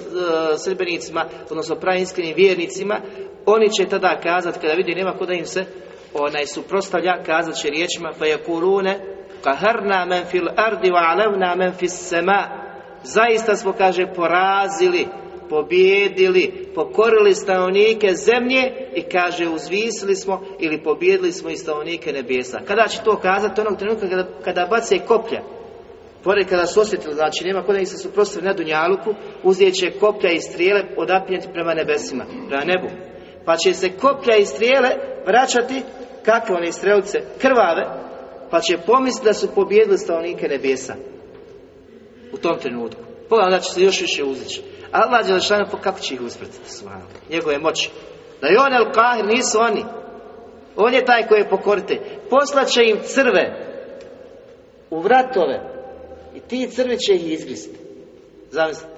srbenicima, odnosno pravinskim vjernicima, oni će tada kazati, kada vidi nema ko da im se onaj suprostavlja, kazat će riječima, pa je kurune, kaharna men fil ardi wa alevna men fis sema. Zaista smo, kaže, porazili, pobjedili, pokorili stanovnike zemlje i kaže uzvisili smo ili pobjedili smo i stanovnike nebesa. Kada će to kazati? Onog trenutka kada, kada bace koplja Pored kada su osjetili, znači nema kod da ih se suprostavi na Dunjaluku, uzet će koplja i strijele odapinjati prema nebesima, prema nebu. Pa će se koplja i strijele vraćati, kakve one strelice, krvave, pa će pomisliti da su pobjedili stanovnike nebesa. U tom trenutku. Pogledaj da će se još više uzeći. Allah Đelešanu, pa kako će ih uspjeti? Njegove moći. Da je on El Kahir, nisu oni. On je taj koji je pokorite. Poslaće im crve u vratove i ti crvi će ih izgristi. Zamislite.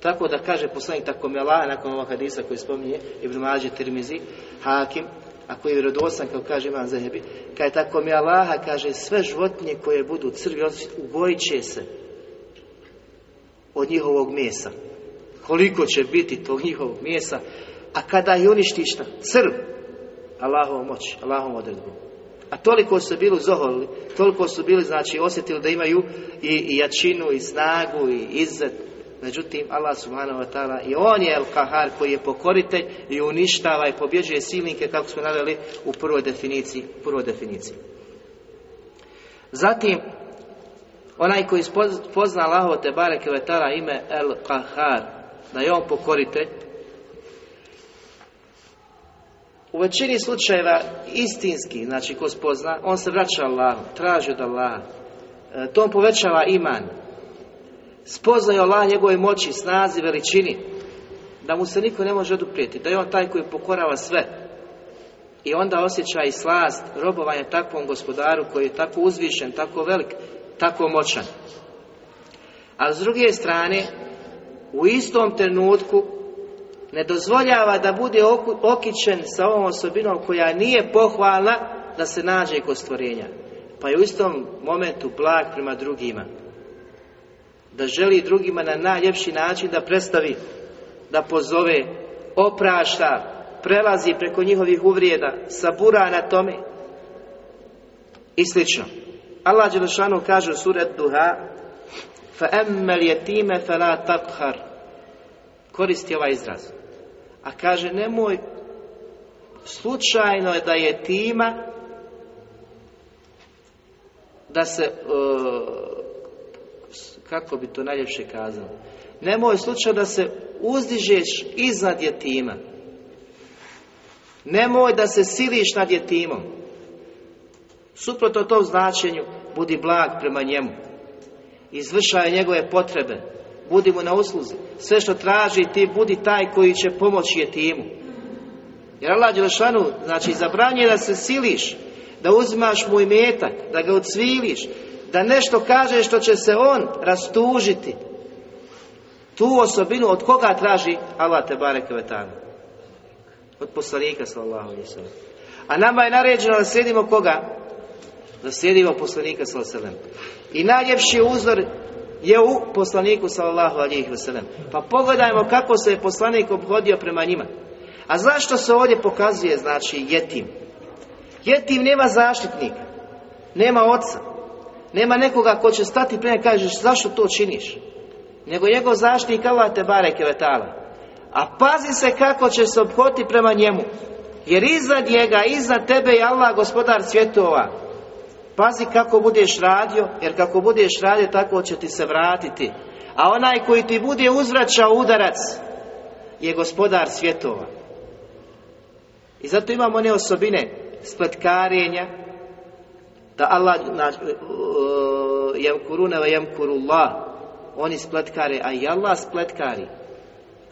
Tako da kaže poslanik tako mi Allah, nakon ovog hadisa koji spominje Ibn Mađe Tirmizi, Hakim, a koji je vjerodosan, kao kaže Ivan Zahebi, je tako mi Allaha, kaže, sve životinje koje budu crvi, ugojit će se od njihovog mesa. Koliko će biti tog njihovog mesa, a kada je uništiš crv, Allahovom moć, Allahovom odredbom. A toliko su bili zoholili, toliko su bili, znači, osjetili da imaju i, i jačinu, i snagu, i izzet. Međutim, Allah subhanahu wa ta'ala i on je el-kahar koji je pokoritelj i uništava i pobjeđuje silnike, kako smo naveli u prvoj definiciji. Prvoj definiciji. Zatim, onaj koji pozna Allaho te bareke ime el-kahar, da je on pokoritelj, u većini slučajeva istinski, znači ko spozna, on se vraća Allahu, traži od Allaha. E, to on povećava iman. Spoznaju Allah njegove moći, snazi, veličini. Da mu se niko ne može oduprijeti. Da je on taj koji pokorava sve. I onda osjeća i slast robovanja takvom gospodaru koji je tako uzvišen, tako velik, tako moćan. A s druge strane, u istom trenutku ne dozvoljava da bude okićen sa ovom osobinom koja nije pohvalna da se nađe kod stvorenja. Pa je u istom momentu blag prema drugima. Da želi drugima na najljepši način da predstavi, da pozove, oprašta, prelazi preko njihovih uvrijeda, sabura na tome i slično. Allah Đelešanu kaže u suret Duha emmel jetime fe la koristi ovaj izraz. A kaže, nemoj slučajno da je tima da se kako bi to najljepše kazao, nemoj slučaj da se uzdižeš iznad jetima. Nemoj da se siliš nad jetimom. Suprotno tom značenju, budi blag prema njemu. Izvršaj njegove potrebe. Budi mu na usluzi. Sve što traži ti, budi taj koji će pomoći jetimu. Jer Allah Đelšanu, znači, zabranjuje da se siliš, da uzimaš mu imetak, da ga ucviliš, da nešto kaže što će se on rastužiti. Tu osobinu od koga traži Allah te bareke Od poslanika sallallahu alejhi A nama je naređeno da slijedimo koga? Da slijedimo poslanika sallallahu I najljepši uzor je u poslaniku sallallahu alejhi ve Pa pogledajmo kako se je poslanik obhodio prema njima. A zašto se ovdje pokazuje znači jetim? Jetim nema zaštitnika, nema oca, nema nekoga ko će stati prema kažeš zašto to činiš? Nego njegov zaštitnik Allah te bareke A pazi se kako će se obhoti prema njemu. Jer iznad njega, iznad tebe je Allah gospodar svjetova. Pazi kako budeš radio, jer kako budeš radio tako će ti se vratiti. A onaj koji ti bude uzvraćao udarac je gospodar svjetova. I zato imamo one osobine spletkarenja, da Allah jemkurune ve jemkurullah oni spletkare, a i Allah spletkari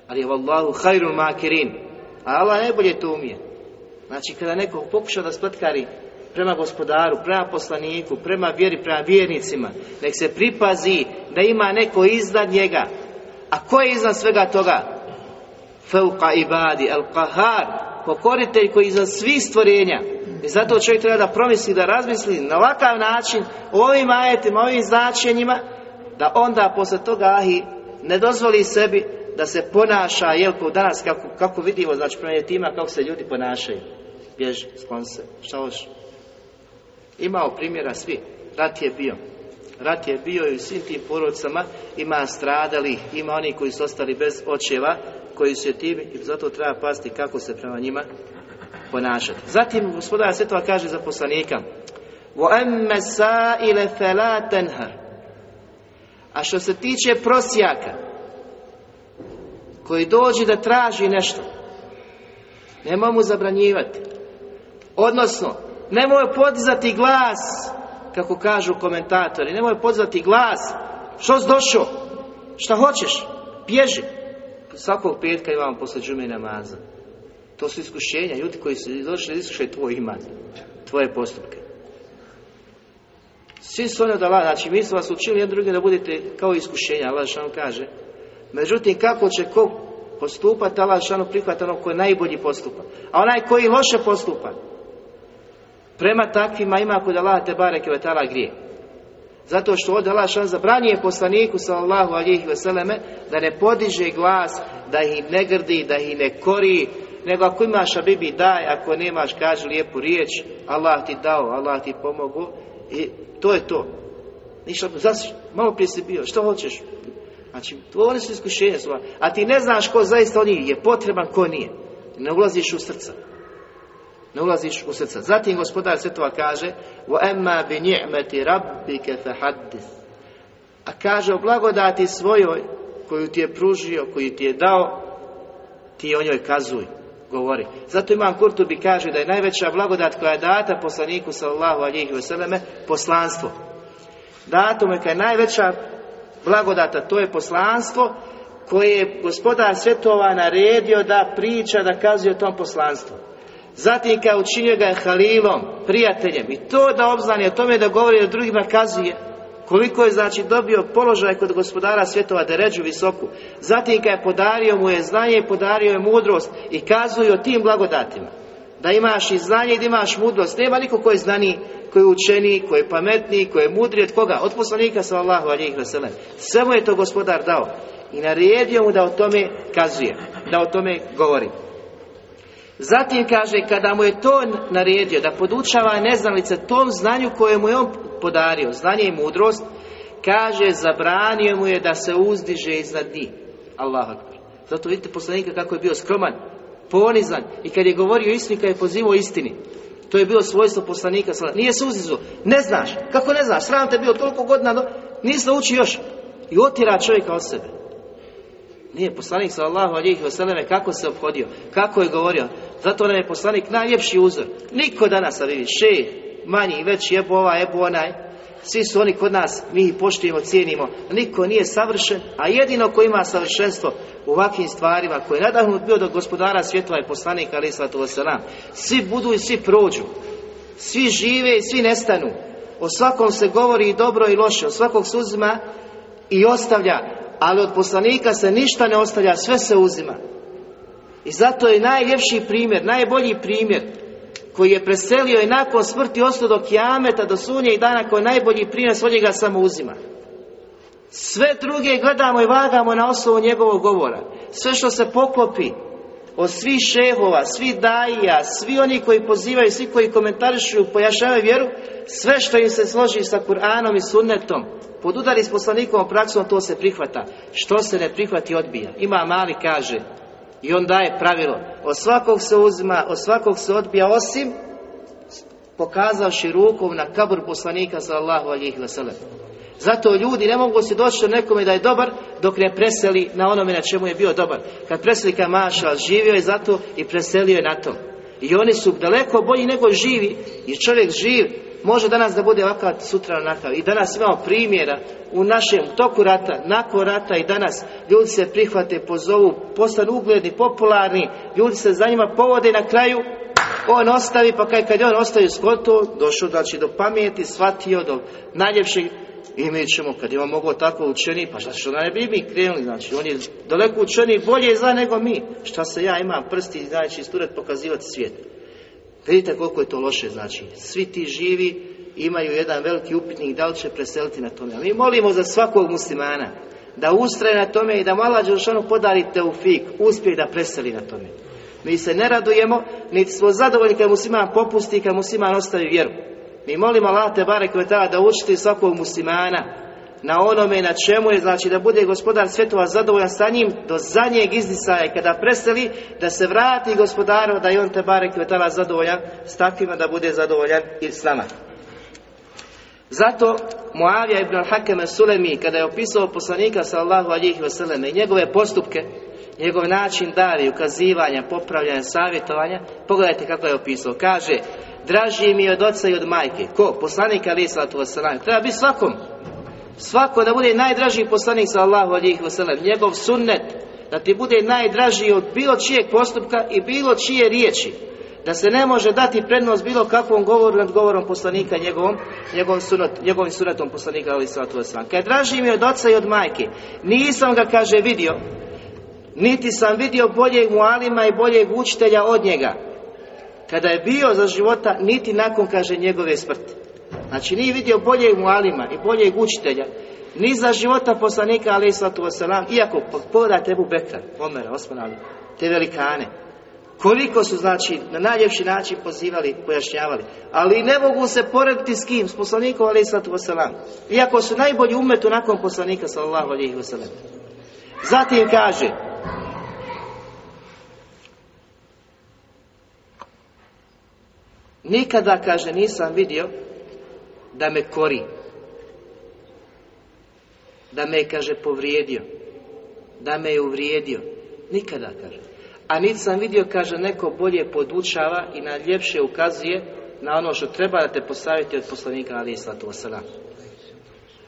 ali je vallahu hajrul makirin a Allah najbolje to umije znači kada neko pokuša da spletkari prema gospodaru, prema poslaniku, prema vjeri, prema vjernicima, nek se pripazi da ima neko iznad njega. A ko je iznad svega toga? Fauqa ibadi, al qahar, pokoritelj koji iznad svih stvorenja. I zato čovjek treba da promisli, da razmisli na ovakav način, o ovim ajetima, ovim značenjima, da onda posle toga ahi ne dozvoli sebi da se ponaša, jel, danas kako, kako vidimo, znači prema tima, kako se ljudi ponašaju. Bježi, sklon se, šta hoš? Imao primjera svi, rat je bio. Rat je bio i u svim tim porodcama ima stradali, ima oni koji su ostali bez očeva, koji su tim i zato treba pasti kako se prema njima ponašati. Zatim gospodar Svetova kaže za poslanika A što se tiče prosjaka koji dođe da traži nešto nema mu zabranjivati. Odnosno, nemoj podizati glas kako kažu komentatori, nemoj podizati glas što si došao, šta hoćeš, bježi. Svakog petka imamo posle džume namaza. To su iskušenja, ljudi koji su došli iskušaju tvoj iman, tvoje postupke. Svi su oni od Allah, znači mi smo vas učili jedno druge da budete kao iskušenja, Allah što kaže. Međutim, kako će ko postupati, Allah što prihvata ono koji najbolji postupa. A onaj koji loše postupa, prema takvima ima kod Allah te bareke ve grije. Zato što od Allah šan zabranije poslaniku sallallahu alihi veseleme da ne podiže glas, da ih ne grdi, da ih ne kori, nego ako imaš bibi daj, ako nemaš kaži lijepu riječ, Allah ti dao, Allah ti pomogu i to je to. Ništa, zasi, malo prije si bio, što hoćeš? Znači, oni su iskušenja a ti ne znaš ko zaista oni je potreban, ko nije. Ne ulaziš u srca Ne ulaziš u srca. Zatim gospodar Svetova kaže وَأَمَّا بِنِعْمَةِ رَبِّكَ فَحَدِّث A kaže o blagodati svojoj koju ti je pružio, koju ti je dao, ti o njoj kazuj govori. Zato imam Kurtubi kaže da je najveća blagodat koja je data poslaniku sallallahu alihi vseleme poslanstvo. Dato mu je najveća blagodata, to je poslanstvo koje je gospodar svjetova naredio da priča, da kazuje o tom poslanstvu. Zatim kao učinio ga je Halilom, prijateljem i to da obznani o tome da govori o drugima kazuje koliko je znači dobio položaj kod gospodara svjetova da ređu visoku. Zatim kad je podario mu je znanje i podario je mudrost i kazuje o tim blagodatima. Da imaš i znanje i da imaš mudrost. Nema niko koji je znani, koji je učeni, koji je pametniji, koji je mudri od koga? Od poslanika sallallahu alijih veselem. Sve mu je to gospodar dao. I naredio mu da o tome kazuje, da o tome govori. Zatim kaže, kada mu je to naredio, da podučava neznalice tom znanju koje mu je on podario, znanje i mudrost, kaže, zabranio mu je da se uzdiže iznad njih. Allah akbar. Zato vidite poslanika kako je bio skroman, ponizan i kad je govorio istini, kad je pozivao istini. To je bilo svojstvo poslanika. Nije se uzizo. Ne znaš. Kako ne znaš? Sram te bio toliko godina, nisi naučio još. i otjera čovjeka od sebe. Nije poslanik sallallahu alihi vseleme kako se obhodio, kako je govorio. Zato nam je poslanik najljepši uzor. Niko danas, a vidi, šeh, manji veći, jebo ovaj, jebo onaj, svi su oni kod nas, mi ih poštujemo, cijenimo. Niko nije savršen, a jedino ko ima savršenstvo u ovakvim stvarima, koji je nadahnut bio do gospodara svjetla i poslanika, ali sallatu Svi budu i svi prođu. Svi žive i svi nestanu. O svakom se govori i dobro i loše, o svakog se uzima i ostavlja, ali od poslanika se ništa ne ostavlja, sve se uzima. I zato je najljepši primjer, najbolji primjer koji je preselio i nakon smrti ostao do kijameta, do sunja i dana koji je najbolji primjer, svoj njega samo uzima. Sve druge gledamo i vagamo na osnovu njegovog govora. Sve što se poklopi od svih šehova, svih dajija, svi oni koji pozivaju, svi koji komentarišu, pojašavaju vjeru, sve što im se složi sa Kur'anom i sunnetom, podudari s poslanikovom praksom, to se prihvata. Što se ne prihvati, odbija. Ima mali kaže, i on daje pravilo, od svakog se uzima, od svakog se odbija, osim pokazavši rukom na kabur poslanika sallallahu alihi wasallam. Zato ljudi ne mogu se doći do nekome da je dobar dok ne preseli na onome na čemu je bio dobar. Kad preseli ka maša, živio je zato i preselio je na tom. I oni su daleko bolji nego živi, jer čovjek živ može danas da bude ovakav, sutra onakav. I danas imamo primjera u našem toku rata, nakon rata i danas. Ljudi se prihvate, pozovu, postanu ugledni, popularni, ljudi se za njima povode na kraju on ostavi, pa kaj kad on ostavi skoto, došao? Znači do pameti, shvatio do najljepšeg i mi ćemo, kad on mogao tako učeni, pa što ne bi mi krenuli, znači on je daleko učeni, bolje za nego mi. Šta se ja imam prsti, znači isturet pokazivati svijet. Vidite koliko je to loše, znači. Svi ti živi imaju jedan veliki upitnik da li će preseliti na tome. mi molimo za svakog muslimana da ustraje na tome i da mala Đelšanu podari teufik, uspije da preseli na tome. Mi se ne radujemo, niti smo zadovoljni kad musliman popusti, kad musliman ostavi vjeru. Mi molimo Allah te barek da učiti svakog muslimana na onome na čemu je, znači da bude gospodar svjetova zadovoljan sa njim do zadnjeg izdisaja kada preseli, da se vrati gospodaru, da je on te barek zadovoljan s takvima da bude zadovoljan i s nama. Zato Muavija ibn al-Hakeme Sulemi kada je opisao poslanika sallahu alihi vseleme i njegove postupke, njegov način davi, ukazivanja, popravljanja, savjetovanja, pogledajte kako je opisao. Kaže, draži mi od oca i od majke. Ko? Poslanik ali sallatu Treba biti svakom. Svako da bude najdraži poslanik sallahu alihi wasallam. Njegov sunnet. Da ti bude najdraži od bilo čijeg postupka i bilo čije riječi. Da se ne može dati prednost bilo kakvom govoru nad govorom poslanika njegovom, njegovom, sunet, njegovim sunetom poslanika ali sallatu wasallam. Kad draži mi od oca i od majke. Nisam ga, kaže, vidio. Niti sam vidio boljeg mualima i boljeg učitelja od njega kada je bio za života, niti nakon, kaže, njegove smrti. Znači, nije vidio boljeg mualima i boljeg učitelja, ni za života poslanika, ali islatu wasalam, iako pogledajte Ebu Bekra, Omera, Osman te velikane, koliko su, znači, na najljepši način pozivali, pojašnjavali, ali ne mogu se porediti s kim, s poslanikom, ali islatu wasalam, iako su najbolji umetu nakon poslanika, sallallahu alihi wasalam. Zatim kaže, Nikada, kaže, nisam vidio da me kori. Da me, kaže, povrijedio. Da me je uvrijedio. Nikada, kaže. A niti sam vidio, kaže, neko bolje podučava i na ljepše ukazuje na ono što treba da te postaviti od poslanika ali islatu wasalam.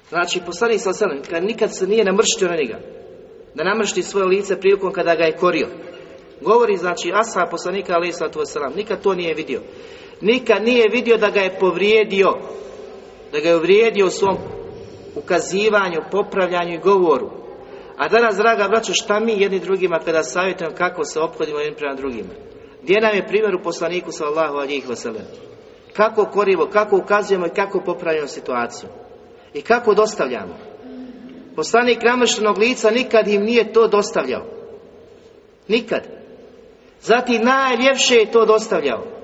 Znači, poslanik sallam, kad nikad se nije namrštio na njega, da namršti svoje lice prilikom kada ga je korio. Govori, znači, asa poslanika ali islatu wasalam, nikad to nije vidio nikad nije vidio da ga je povrijedio, da ga je uvrijedio u svom ukazivanju, popravljanju i govoru. A danas, draga braćo, šta mi jedni drugima kada savjetujemo kako se ophodimo jednim prema drugima? Gdje nam je primjer u poslaniku sallahu alijih vasallam? Kako korimo, kako ukazujemo i kako popravljamo situaciju? I kako dostavljamo? Poslanik namrštenog lica nikad im nije to dostavljao. Nikad. Zatim najljepše je to dostavljao.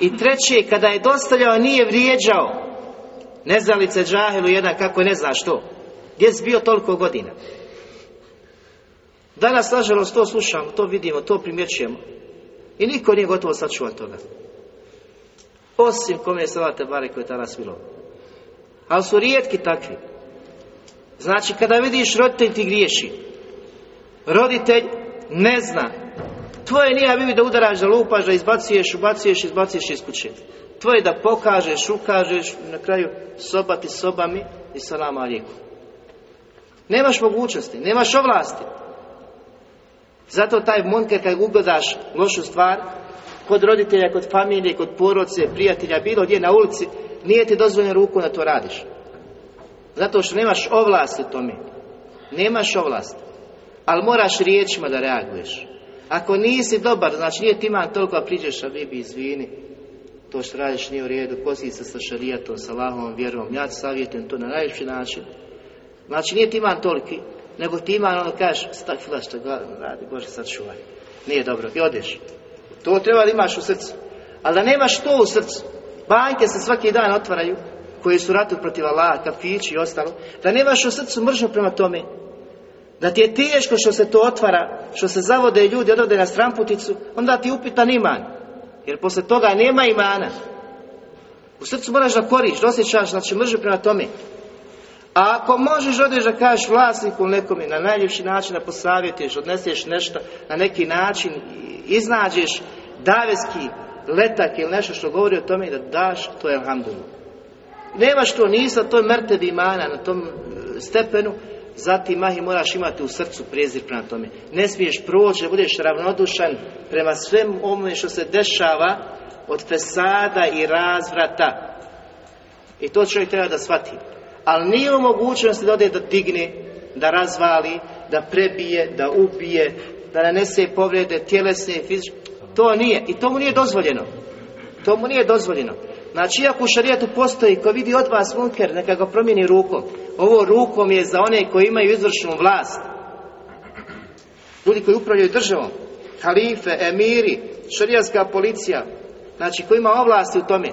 I treće, kada je dostavljao, nije vrijeđao. Nezalice džahilu jedan kako ne zna što. Gdje si bio toliko godina? Danas, nažalost, to slušamo, to vidimo, to primjećujemo. I niko nije gotovo sačuvan toga. Osim kome je salate bare koje je danas bilo. Ali su rijetki takvi. Znači, kada vidiš roditelj ti griješi, roditelj ne zna, tvoje nije bibi da udaraš, da lupaš, da izbacuješ, ubacuješ, izbacuješ iz kuće. Tvoje da pokažeš, ukažeš, na kraju soba ti sobami i salam alijeku. Nemaš mogućnosti, nemaš ovlasti. Zato taj munker kad ugledaš lošu stvar, kod roditelja, kod familije, kod poroce, prijatelja, bilo gdje na ulici, nije ti dozvoljeno ruku da to radiš. Zato što nemaš ovlasti tome. Nemaš ovlasti. Ali moraš riječima da reaguješ. Ako nisi dobar, znači nije ti ima toliko, a priđeš, a bibi, izvini, to što radiš nije u redu, kosi se sa šarijatom, sa Allahovom vjerom, ja savjetujem to na najljepši način. Znači nije ti iman toliki, nego ti iman ono kažeš, stakfila što radi, Bože sad čuvaj. Nije dobro, i odeš. To treba da imaš u srcu. Ali da nemaš to u srcu, banke se svaki dan otvaraju, koji su ratu protiv Allaha, kafići i ostalo, da nemaš u srcu mržnju prema tome, da ti je teško što se to otvara, što se zavode ljudi odvode na stramputicu, onda ti upitan iman. Jer posle toga nema imana. U srcu moraš da koriš, da osjećaš, znači mržnju prema tome. A ako možeš odeš da kažeš vlasniku nekome na najljepši način da posavjetiš, odneseš nešto na neki način, iznađeš daveski letak ili nešto što govori o tome da daš, to je alhamdulillah. Nemaš to, nisi na toj mrtebi imana, na tom stepenu, zatim mahi moraš imati u srcu prijezir prema tome. Ne smiješ proći da budeš ravnodušan prema svemu onome što se dešava od fesada i razvrata. I to čovjek treba da shvati. Ali nije u mogućnosti da ode da digne, da razvali, da prebije, da ubije, da nanese povrede tjelesne i fizičke. To nije. I to mu nije dozvoljeno. To mu nije dozvoljeno. Znači, iako u šarijetu postoji, ko vidi od vas munker, neka ga promijeni rukom. Ovo rukom je za one koji imaju izvršnu vlast. Ljudi koji upravljaju državom. Halife, emiri, šarijatska policija. Znači, koji ima ovlasti u tome.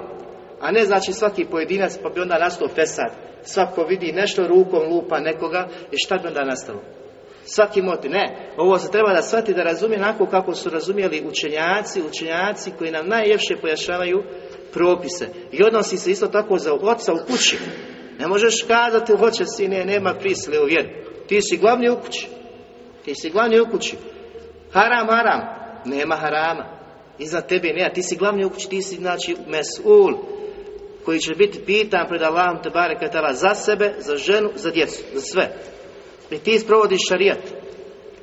A ne znači svaki pojedinac, pa bi onda nastao fesad. Svako vidi nešto rukom lupa nekoga i šta bi onda nastalo? Svaki motiv. Ne, ovo se treba da shvati da razumije onako kako su razumijeli učenjaci, učenjaci koji nam najljepše pojašavaju propise. I odnosi se isto tako za oca u kući. Ne možeš kazati, hoće sine, nema prisile u vjeru. Ti si glavni u kući. Ti si glavni u kući. Haram, haram. Nema harama. Iznad tebe nema. Ti si glavni u kući, ti si znači mesul koji će biti pitan pred Allahom te bareke za sebe, za ženu, za djecu, za sve. I ti sprovodiš šarijat.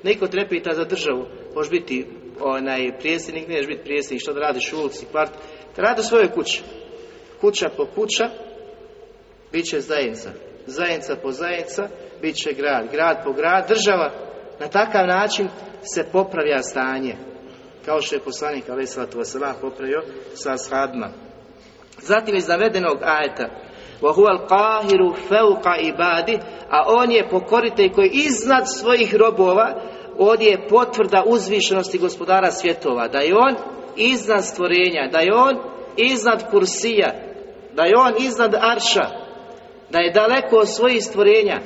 Niko te ne pita za državu. Možeš biti onaj prijesednik, ne biti prijesednik, što da radiš u ulici, kvart. Radi u svojoj kući. Kuća po kuća, bit će zajednica. Zajednica po zajednica, bit će grad. Grad po grad, država. Na takav način se popravlja stanje. Kao što je poslanik Ali Salatu Vasalah popravio sa ashabima. Zatim iz navedenog ajeta وَهُوَ الْقَاهِرُ فَوْقَ ibadi, A on je pokoritelj koji iznad svojih robova ovdje je potvrda uzvišenosti gospodara svjetova. Da je on iznad stvorenja, da je on iznad kursija, da je on iznad arša, da je daleko od svojih stvorenja,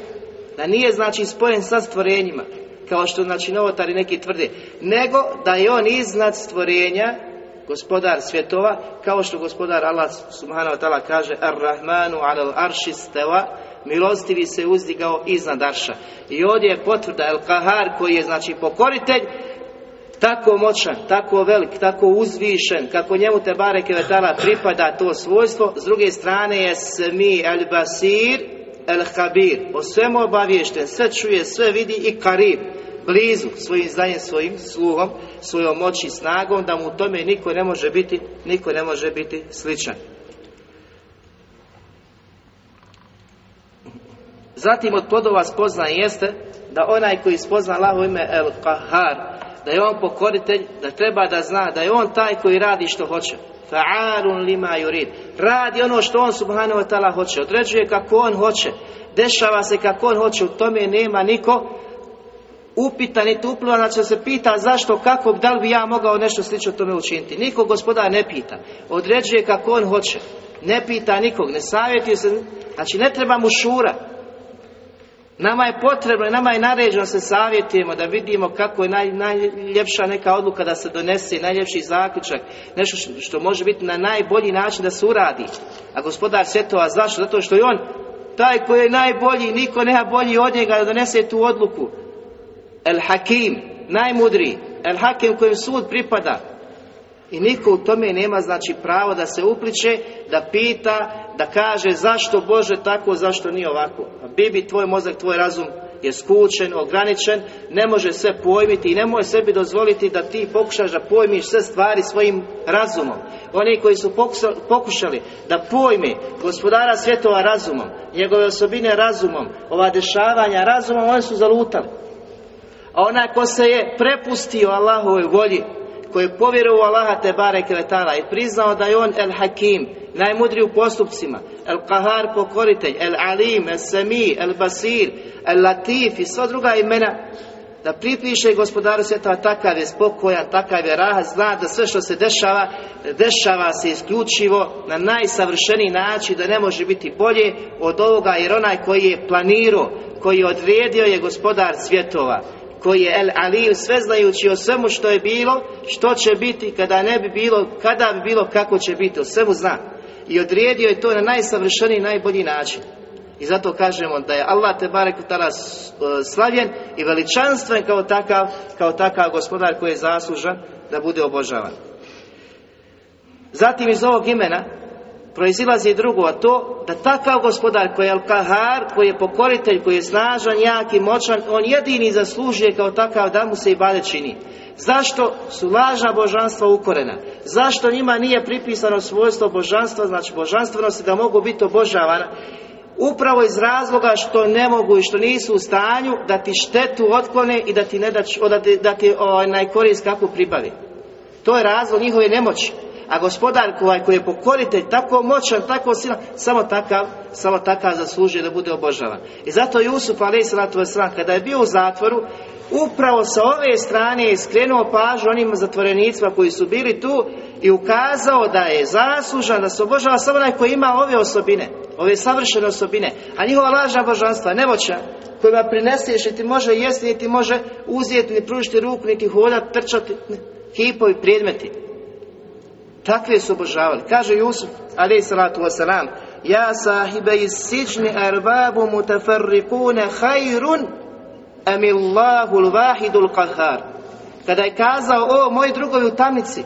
da nije znači spojen sa stvorenjima, kao što znači novotari neki tvrde, nego da je on iznad stvorenja, gospodar svjetova, kao što gospodar Allah subhanahu wa ta'ala kaže Ar-Rahmanu al arši steva, milostivi se uzdigao iznad arša. I ovdje je potvrda El Kahar koji je znači pokoritelj, tako moćan, tako velik, tako uzvišen, kako njemu te bareke vetala pripada to svojstvo, s druge strane je smi el basir el habir, o svemu obaviješten, sve čuje, sve vidi i karib, blizu svojim znanjem, svojim sluhom, svojom moći snagom, da mu u tome niko ne može biti, niko ne može biti sličan. Zatim od plodova spoznaje jeste da onaj koji spozna Allahu ime El Kahar, da je on pokoritelj, da treba da zna da je on taj koji radi što hoće. Fa'alun lima yurid. Radi ono što on subhanahu wa ta'ala hoće. Određuje kako on hoće. Dešava se kako on hoće. U tome nema niko upita niti upliva, znači se pita zašto, kako, da li bi ja mogao nešto slično tome učiniti. Niko gospoda ne pita. Određuje kako on hoće. Ne pita nikog, ne savjetuje se. Znači ne treba mu šura. Nama je potrebno, nama je naređeno se savjetujemo, da vidimo kako je naj, najljepša neka odluka da se donese, najljepši zaključak, nešto što može biti na najbolji način da se uradi. A gospodar svjetova, zašto? Zato što je on taj koji je najbolji, niko nema bolji od njega da donese tu odluku. El Hakim, najmudriji, El Hakim kojem sud pripada. I niko u tome nema znači pravo da se upliče, da pita, da kaže zašto Bože tako, zašto nije ovako. A Bibi, tvoj mozak, tvoj razum je skučen, ograničen, ne može sve pojmiti i ne može sebi dozvoliti da ti pokušaš da pojmiš sve stvari svojim razumom. Oni koji su pokušali da pojme gospodara svjetova razumom, njegove osobine razumom, ova dešavanja razumom, oni su zalutali. A onaj ko se je prepustio Allahovoj volji, koji je povjerovao Allaha te bareke i priznao da je on el hakim, najmudriji u postupcima, el kahar pokoritelj, el alim, el semi, el basir, el latif i sva druga imena, da pripiše gospodaru svjetova takav je spokojan, takav je rahat, zna da sve što se dešava, dešava se isključivo na najsavršeniji način, da ne može biti bolje od ovoga, jer onaj koji je planirao, koji je odredio je gospodar svjetova koji je El Aliju sveznajući o svemu što je bilo, što će biti, kada ne bi bilo, kada bi bilo, kako će biti, o svemu zna. I odredio je to na najsavršeniji, najbolji način. I zato kažemo da je Allah te barek tada slavljen i veličanstven kao takav, kao takav gospodar koji je zaslužan da bude obožavan. Zatim iz ovog imena proizilazi drugo, a to da takav gospodar koji je Al-Kahar, koji je pokoritelj, koji je snažan, jak i moćan, on jedini zaslužuje kao takav da mu se i bade čini. Zašto su lažna božanstva ukorena? Zašto njima nije pripisano svojstvo božanstva, znači božanstvenosti da mogu biti obožavana? Upravo iz razloga što ne mogu i što nisu u stanju da ti štetu otklone i da ti ne da, da ti, da ti ovaj, kako pribavi. To je razlog njihove nemoći. A gospodar koji je pokoritelj, tako moćan, tako silan, samo takav, samo takav zaslužuje da bude obožavan. I zato Jusuf, ali salatu kada je bio u zatvoru, upravo sa ove strane je skrenuo pažnju onim zatvorenicima koji su bili tu i ukazao da je zaslužan da se obožava samo onaj koji ima ove osobine, ove savršene osobine, a njihova lažna božanstva, nemoća, kojima prineseš, ti može jesti, niti može uzeti, ni pružiti ruku, niti hodati, trčati, kipovi, predmeti. Takve su obožavali. Kaže Jusuf, alaih salatu wasalam, Ja sahibe iz siđni arbabu mutafarrikune hajrun amillahu l qahar. Kada je kazao, o, moji drugovi u tamnici,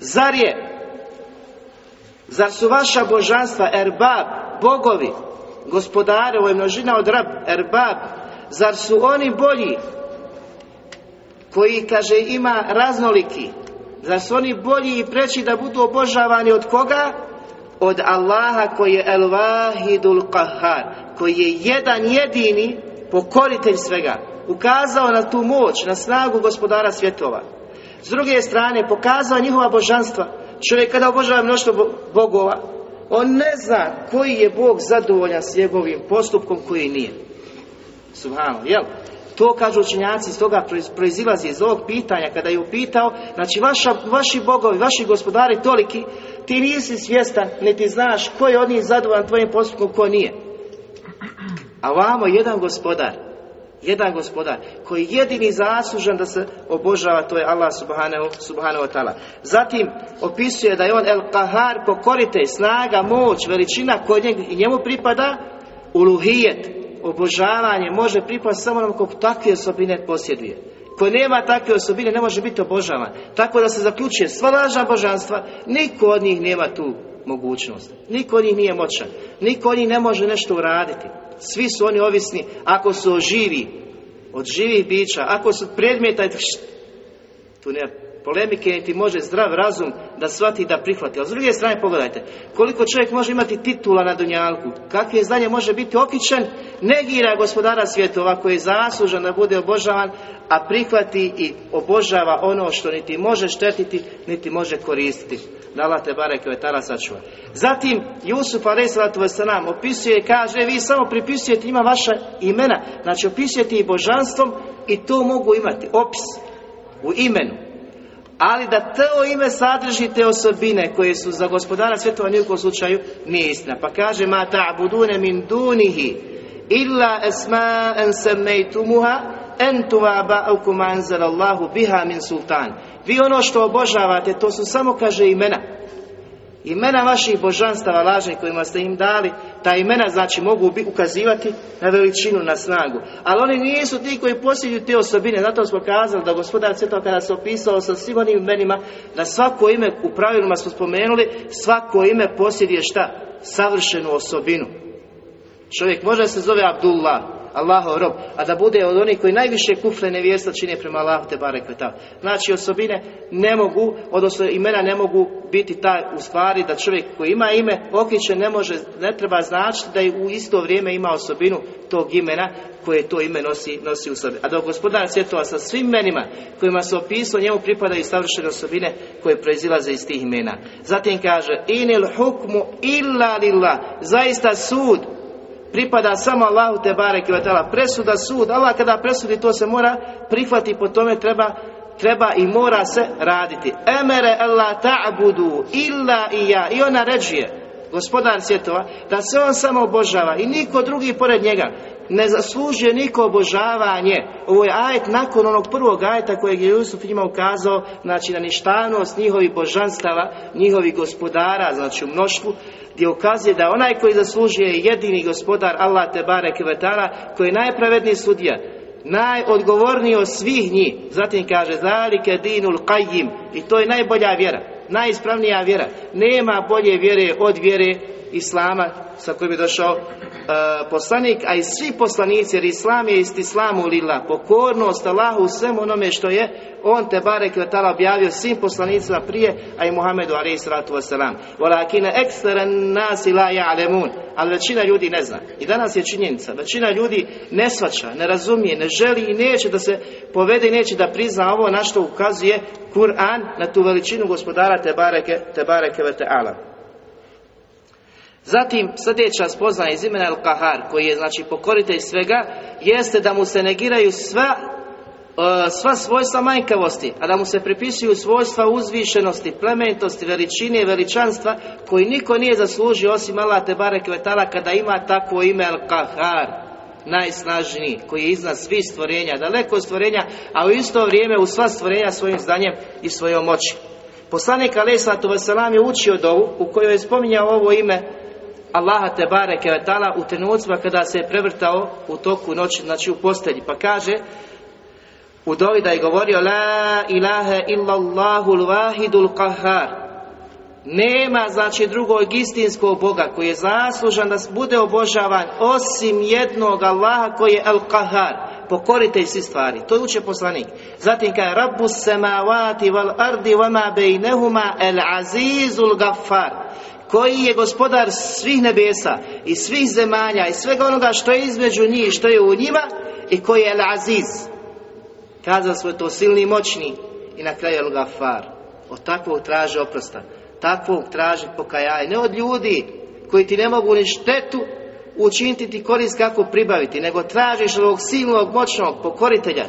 zar je, zar su vaša božanstva erbab, bogovi, gospodare, ovo je množina od rab, erbab, zar su oni bolji, koji, kaže, ima raznoliki, Zar su oni bolji i preći da budu obožavani od koga? Od Allaha koji je El Vahidul Qahar, koji je jedan jedini pokoritelj svega. Ukazao na tu moć, na snagu gospodara svjetova. S druge strane, pokazao njihova božanstva. Čovjek kada obožava mnoštvo bogova, on ne zna koji je Bog zadovoljan s njegovim postupkom, koji nije. Subhano, jel? To kažu učenjaci, iz toga proizilazi iz ovog pitanja, kada je upitao, znači vaša, vaši bogovi, vaši gospodari toliki, ti nisi svjestan, niti znaš ko je od njih zadovoljan tvojim postupkom, ko nije. A vamo jedan gospodar, jedan gospodar, koji je jedini zaslužan da se obožava, to je Allah subhanahu, subhanahu wa ta'ala. Zatim opisuje da je on el kahar, pokoritelj, snaga, moć, veličina koja njemu pripada, uluhijet, obožavanje može pripasti samo onom ko takve osobine posjeduje. Ko nema takve osobine ne može biti obožavan. Tako da se zaključuje sva lažna božanstva, niko od njih nema tu mogućnost. Niko od njih nije moćan. Niko od njih ne može nešto uraditi. Svi su oni ovisni ako su živi, od živih bića, ako su predmeta, tu nema polemike niti može zdrav razum da shvati da prihvati. A s druge strane pogledajte, koliko čovjek može imati titula na dunjalku, kakve znanje može biti okićen, negira gospodara svjetova koji je zaslužan da bude obožavan, a prihvati i obožava ono što niti može štetiti, niti može koristiti. Da Allah barek vetara sačuva. Zatim, Jusuf a.s. opisuje i kaže, vi samo pripisujete ima vaša imena, znači opisujete i božanstvom i to mogu imati, opis u imenu ali da to ime sadrži te osobine koje su za gospodara svjetova nijekom slučaju nije istina. Pa kaže ma ta'budune min dunihi illa esma'an semmejtumuha entuma ba'ukum anzalallahu biha min sultan. Vi ono što obožavate to su samo kaže imena. Imena vaših božanstava lažnih kojima ste im dali ta imena znači mogu ukazivati na veličinu, na snagu. Ali oni nisu ti koji posjeduju te osobine. Zato smo kazali da gospodar Svjetova kada se opisao sa svim onim imenima, da svako ime, u pravilima smo spomenuli, svako ime posjeduje šta? Savršenu osobinu. Čovjek može se zove Abdullah, Allahov rob, a da bude od onih koji najviše kufle nevjerstva čine prema Allahu te barek Znači osobine ne mogu, odnosno imena ne mogu biti ta u stvari da čovjek koji ima ime okriće ne može, ne treba značiti da je u isto vrijeme ima osobinu tog imena koje to ime nosi, nosi u sebi. A dok gospodar svjetova sa svim imenima kojima se opisao njemu pripadaju savršene osobine koje proizilaze iz tih imena. Zatim kaže inil hukmu illa lillah zaista sud pripada samo Allahu te bareke ve Presuda sud, Allah kada presudi to se mora prihvati po tome treba treba i mora se raditi. Emere Allah ta'budu illa i ja. I on naređuje, gospodar svjetova, da se on samo obožava i niko drugi pored njega ne zaslužuje niko obožavanje. Ovo je ajet nakon onog prvog ajeta kojeg je Jusuf njima ukazao, znači na ništanost njihovih božanstava, njihovih gospodara, znači u mnoštvu, gdje ukazuje da onaj koji zaslužuje jedini gospodar Allah te barek koji je najpravedniji sudija, najodgovorniji od svih njih. Zatim kaže zalike dinul qayyim i to je najbolja vjera, najispravnija vjera. Nema bolje vjere od vjere Islama sa kojim je došao e, poslanik, a i svi poslanici, jer Islam je isti Islamu lila, pokornost Allahu u svemu onome što je, on te barek je tada objavio svim poslanicima prije, a i Muhammedu alaih sallatu wasalam. Volakine nasi la ja'lemun, ali većina ljudi ne zna. I danas je činjenica, većina ljudi ne svača, ne razumije, ne želi i neće da se povede neće da prizna ovo na što ukazuje Kur'an na tu veličinu gospodara te bareke, te bareke ve Zatim sljedeća spoznaja iz imena El-Kahar, koji je znači pokoritelj svega, jeste da mu se negiraju sva, e, sva svojstva manjkavosti, a da mu se pripisuju svojstva uzvišenosti, plementosti, veličine i veličanstva, koji niko nije zaslužio osim Allah te kvetala kada ima takvo ime El-Kahar, najsnažniji, koji je iznad svih stvorenja, daleko stvorenja, a u isto vrijeme u sva stvorenja svojim zdanjem i svojom moći. Poslanik alaih sallatu je učio dovu u kojoj je spominjao ovo ime Allaha te bareke u trenucima kada se je prevrtao u toku noći, znači u postelji, pa kaže u dovi da je govorio La ilaha illallahu l-vahidul kahar nema znači drugog istinskog Boga koji je zaslužan da bude obožavan osim jednog Allaha koji je al-kahar pokoritelj svih stvari. To uče poslanik. Zatim kaže Rabbu samavati wal ardi wama bejnehuma el azizul gaffar koji je gospodar svih nebesa i svih zemalja i svega onoga što je između njih, što je u njima i koji je Al-Aziz. Kazali smo to silni i moćni i na kraju Al-Gafar. Od takvog traži oprosta, takvog traži pokajanja. Ne od ljudi koji ti ne mogu ni štetu učiniti ti korist kako pribaviti, nego tražiš ovog silnog, moćnog pokoritelja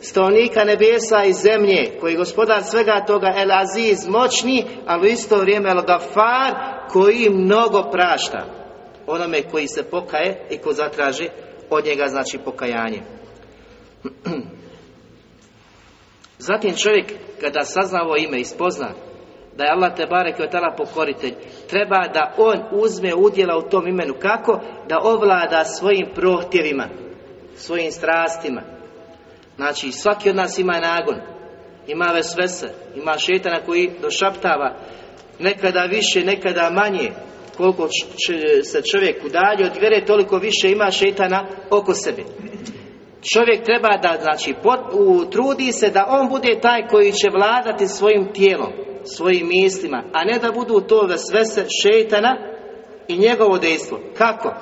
stanovnika nebesa i zemlje, koji gospodar svega toga El Aziz, moćni, ali u isto vrijeme El Gafar, koji mnogo prašta onome koji se pokaje i ko zatraži od njega znači pokajanje. Zatim čovjek kada sazna ovo ime i spozna da je Allah te barek je tala pokoritelj, treba da on uzme udjela u tom imenu. Kako? Da ovlada svojim prohtjevima, svojim strastima, Znači, svaki od nas ima nagon, ima vesvese, ima šetana koji došaptava, nekada više, nekada manje, koliko se čovjek udalje od vjere, toliko više ima šetana oko sebe. Čovjek treba da, znači, trudi se da on bude taj koji će vladati svojim tijelom, svojim mislima, a ne da budu to vesvese šetana i njegovo dejstvo. Kako?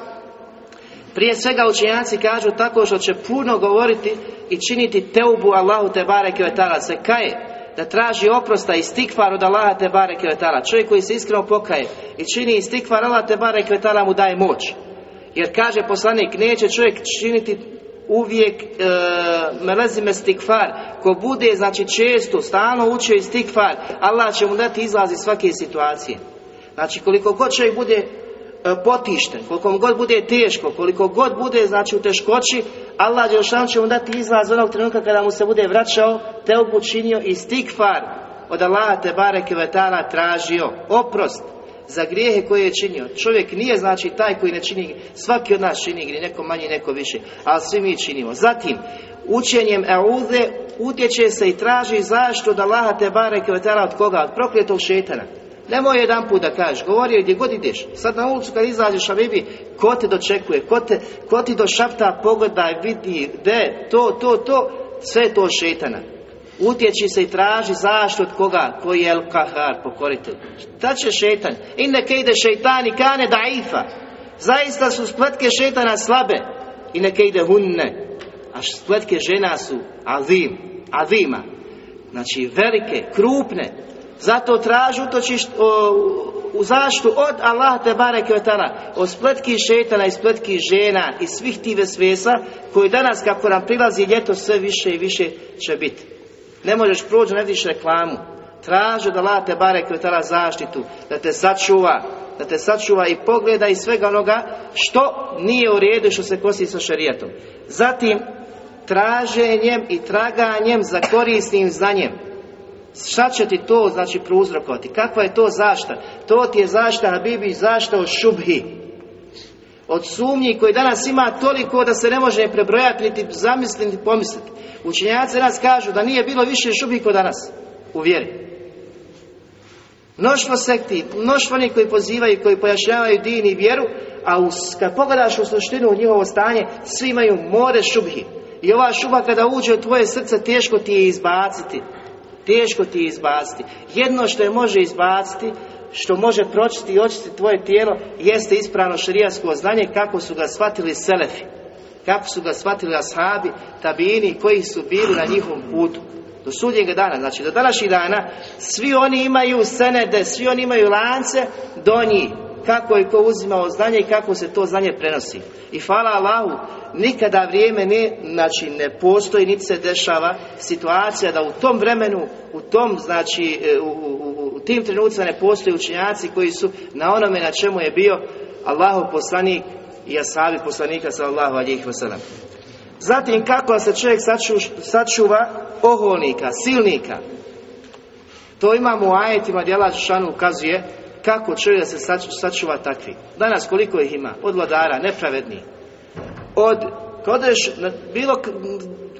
Prije svega učenjaci kažu tako što će puno govoriti i činiti teubu Allahu te bareke ve se kaje da traži oprosta i stikvar od Allaha te bareke ve Čovjek koji se iskreno pokaje i čini i stikvar Allah te bareke ve mu daje moć. Jer kaže poslanik neće čovjek činiti uvijek e, melezime stikfar. Ko bude znači često stalno učio i stikfar Allah će mu dati izlazi svake situacije. Znači koliko god čovjek bude E, potišten, koliko god bude teško, koliko god bude znači u teškoći, Allah Đelšan će mu dati izlaz onog trenutka kada mu se bude vraćao, te činio i stikfar od Allaha te bareke vetala tražio. Oprost. Za grijehe koje je činio. Čovjek nije znači taj koji ne čini, svaki od nas čini gdje neko manje, neko više, ali svi mi činimo. Zatim, učenjem euze utječe se i traži zašto da Allaha te bareke od koga? Od prokletog šetana. Nemoj jedan put da kažeš, govori gdje god ideš. Sad na ulicu kad izađeš, a bibi, ko te dočekuje, ko, te, ko ti do šapta pogledaj, vidi, de, to, to, to, sve to šetana. Utječi se i traži zašto od koga, koji je El-Kahar, pokoritelj. Šta će šetan? Inne ide šeitani kane daifa. Zaista su spletke šetana slabe. I neke ide hunne. A spletke žena su azim, azima. Znači velike, krupne. Zato traži utočiš u zaštu od Allah te bareke od spletki šetana i spletki žena i svih tive svesa koji danas kako nam prilazi ljeto sve više i više će biti. Ne možeš proći, ne vidiš reklamu. Traži da Allah te bareke zaštitu, da te sačuva, da te sačuva i pogleda i svega onoga što nije u redu što se kosi sa šerijetom. Zatim, traženjem i traganjem za korisnim znanjem. Šta će ti to znači prouzrokovati? Kakva je to zašta? To ti je zašta Habibi, zašta od šubhi. Od sumnji koji danas ima toliko da se ne može prebrojati, niti zamisliti, niti pomisliti. Učenjaci nas kažu da nije bilo više šubhi kod danas u vjeri. Mnoštvo sekti, mnoštvo oni koji pozivaju, koji pojašnjavaju din i vjeru, a us, kad pogledaš u suštinu u njihovo stanje, svi imaju more šubhi. I ova šuba kada uđe u tvoje srce, teško ti je izbaciti. Teško ti je izbaciti. Jedno što je može izbaciti, što može pročiti i očistiti tvoje tijelo, jeste ispravno širijasko znanje kako su ga shvatili selefi. Kako su ga shvatili ashabi, tabini koji su bili na njihovom putu. Do sudnjega dana, znači do današnjih dana, svi oni imaju senede, svi oni imaju lance do njih kako je ko uzimao znanje i kako se to znanje prenosi. I hvala Allahu, nikada vrijeme ne, znači ne postoji, niti se dešava situacija da u tom vremenu, u tom, znači, e, u, u, u tim trenucima ne postoje učenjaci koji su na onome na čemu je bio Allahu poslanik i asabi poslanika sallallahu alihi wasallam. Zatim kako se čovjek sačuva oholnika, silnika. To imamo u ajetima gdje Allah ukazuje kako čovjek se sačuva takvi. Danas koliko ih ima? Od vladara, nepravedni. Od, kodeš na bilo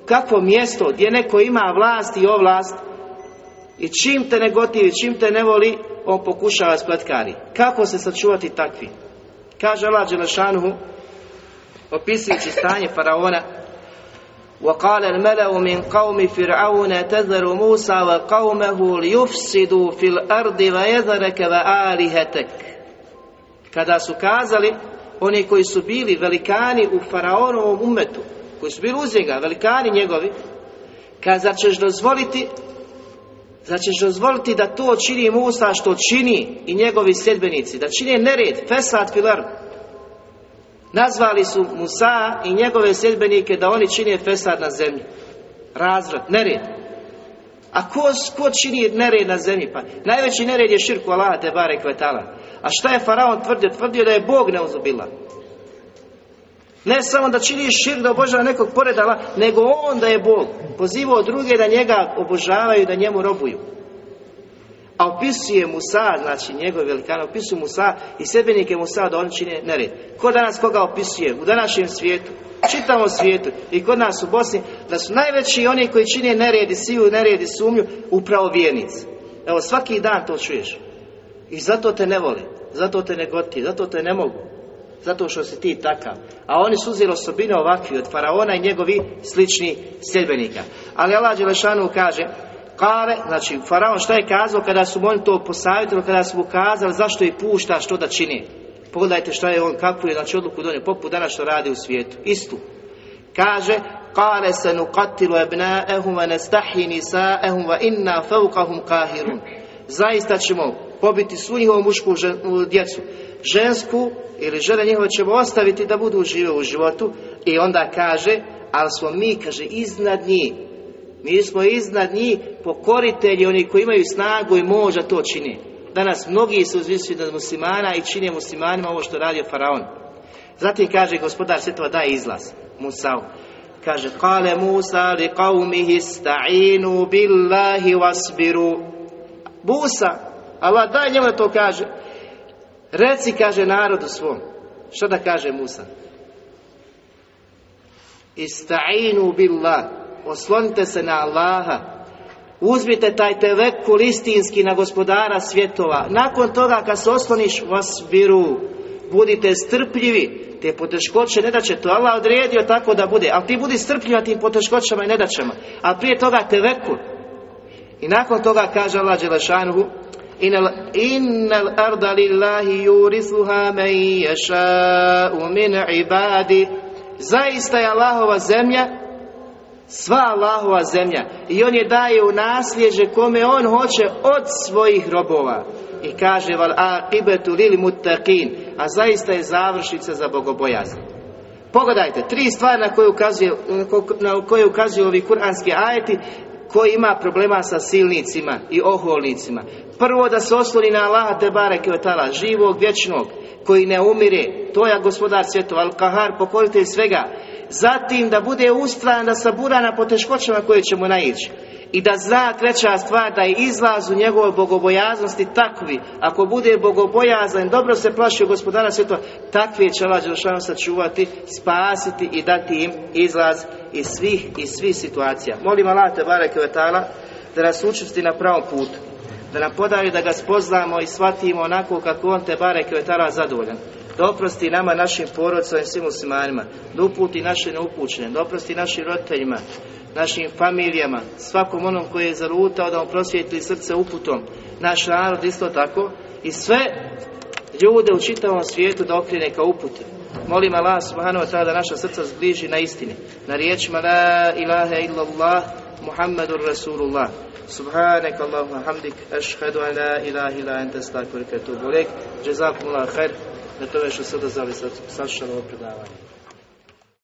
kakvo mjesto gdje neko ima vlast i ovlast i čim te ne gotivi, čim te ne voli, on pokušava spletkari. Kako se sačuvati takvi? Kaže Allah Đelešanuhu, opisujući stanje faraona, وقال الملأ من قوم فرعون تذر موسى وقومه ليفسدوا في الأرض ويذرك وآلهتك kada su kazali oni koji su bili velikani u faraonovom umetu koji su bili uz njega, velikani njegovi kada ćeš dozvoliti da ćeš dozvoliti da to čini Musa što čini i njegovi sljedbenici, da čine nered, fesad filar, Nazvali su Musa i njegove sljedbenike da oni čine fesad na zemlji. Razvrat, nered. A ko, ko čini nered na zemlji? Pa najveći nered je širku Allah te bare kvetala. A šta je faraon tvrdio? Tvrdio da je Bog neuzubila. Ne samo da čini šir da obožava nekog poredala, nego on da je Bog. Pozivao druge da njega obožavaju, da njemu robuju. A opisuje Musa, znači njegov velikan, opisuje Musa i sebenike Musa da oni čine nered. Ko danas koga opisuje? U današnjem svijetu, čitavom svijetu i kod nas u Bosni, da su najveći oni koji čine neredi, siju, neredi, sumnju, upravo vjernici. Evo svaki dan to čuješ. I zato te ne vole, zato te ne goti, zato te ne mogu. Zato što si ti takav. A oni su uzeli osobine ovakvi od faraona i njegovi slični sljedbenika. Ali Allah Đelešanu kaže Kale, znači faraon šta je kazao kada su oni to posavjetili, kada su mu kazali zašto je pušta što da čini. Pogledajte šta je on, kakvu je znači odluku donio, poput danas što radi u svijetu. Istu. Kaže, kale se nukatilu ebnaehum wa nestahi wa inna fevkahum kahirun. Zaista ćemo pobiti svu njihovu mušku djecu. Žensku ili žene njihove ćemo ostaviti da budu žive u životu i onda kaže, ali smo mi, kaže, iznad njih mi smo iznad njih pokoritelji, oni koji imaju snagu i možda to čini. Danas mnogi su uzvisli od muslimana i čine muslimanima ovo što radio faraon. Zatim kaže gospodar svjetova daje izlaz Musau. Kaže, kale Musa li qavmihi sta'inu billahi wasbiru. Musa, Allah daj njemu to kaže. Reci, kaže narodu svom. Što da kaže Musa? Ista'inu billah. Oslonite se na Allaha. Uzmite taj tevekul istinski na gospodara svjetova. Nakon toga kad se osloniš vas viru, budite strpljivi. Te poteškoće ne da će to Allah odredio tako da bude. Ali ti budi strpljiv na tim poteškoćama i nedaćama. A prije toga tevekul. I nakon toga kaže Allah Đelešanuhu innal arda lillahi yurithuha man yasha'u min ibadi Zaista je Allahova zemlja sva Allahova zemlja. I on je daje u nasljeđe kome on hoće od svojih robova. I kaže val aqibetu lil muttaqin. A zaista je završnica za bogobojazan pogledajte tri stvari na koje ukazuje na koje ukazuju ovi kuranski ajeti koji ima problema sa silnicima i oholnicima. Prvo da se osloni na Allaha te bareke tala, živog, vječnog, koji ne umire, to je gospodar svjetova, al-kahar, pokoritelj svega. Zatim da bude ustrajan, da sabura na poteškoćama koje ćemo naići. I da zna treća stvar, da je izlaz u njegovoj bogobojaznosti takvi. Ako bude bogobojazan, dobro se plaši gospodara svjetova, takvi će Allah Đelšanu sačuvati, spasiti i dati im izlaz iz svih i svih situacija. Molim Allah te bareke da nas učesti na pravom putu da nam podari da ga spoznamo i shvatimo onako kako on te bareke vetara zadovoljan da oprosti nama, našim porodcima i svim muslimanima, da uputi naše neupućene, da oprosti našim roditeljima, našim familijama, svakom onom koji je zarutao da mu prosvijetli srce uputom, naš narod isto tako i sve ljude u čitavom svijetu da okrene ka uputi. Molim Allah subhanahu wa ta'ala da naša srca zbliži na istini, na riječima la ilaha illallah Muhammadur Rasulullah. سبحانك اللهم وبحمدك أشهد أن لا إله إلا أنت أستغفرك وأتوب إليك جزاكم الله خير na tome što ste odazvali saslušali ovo predavanje.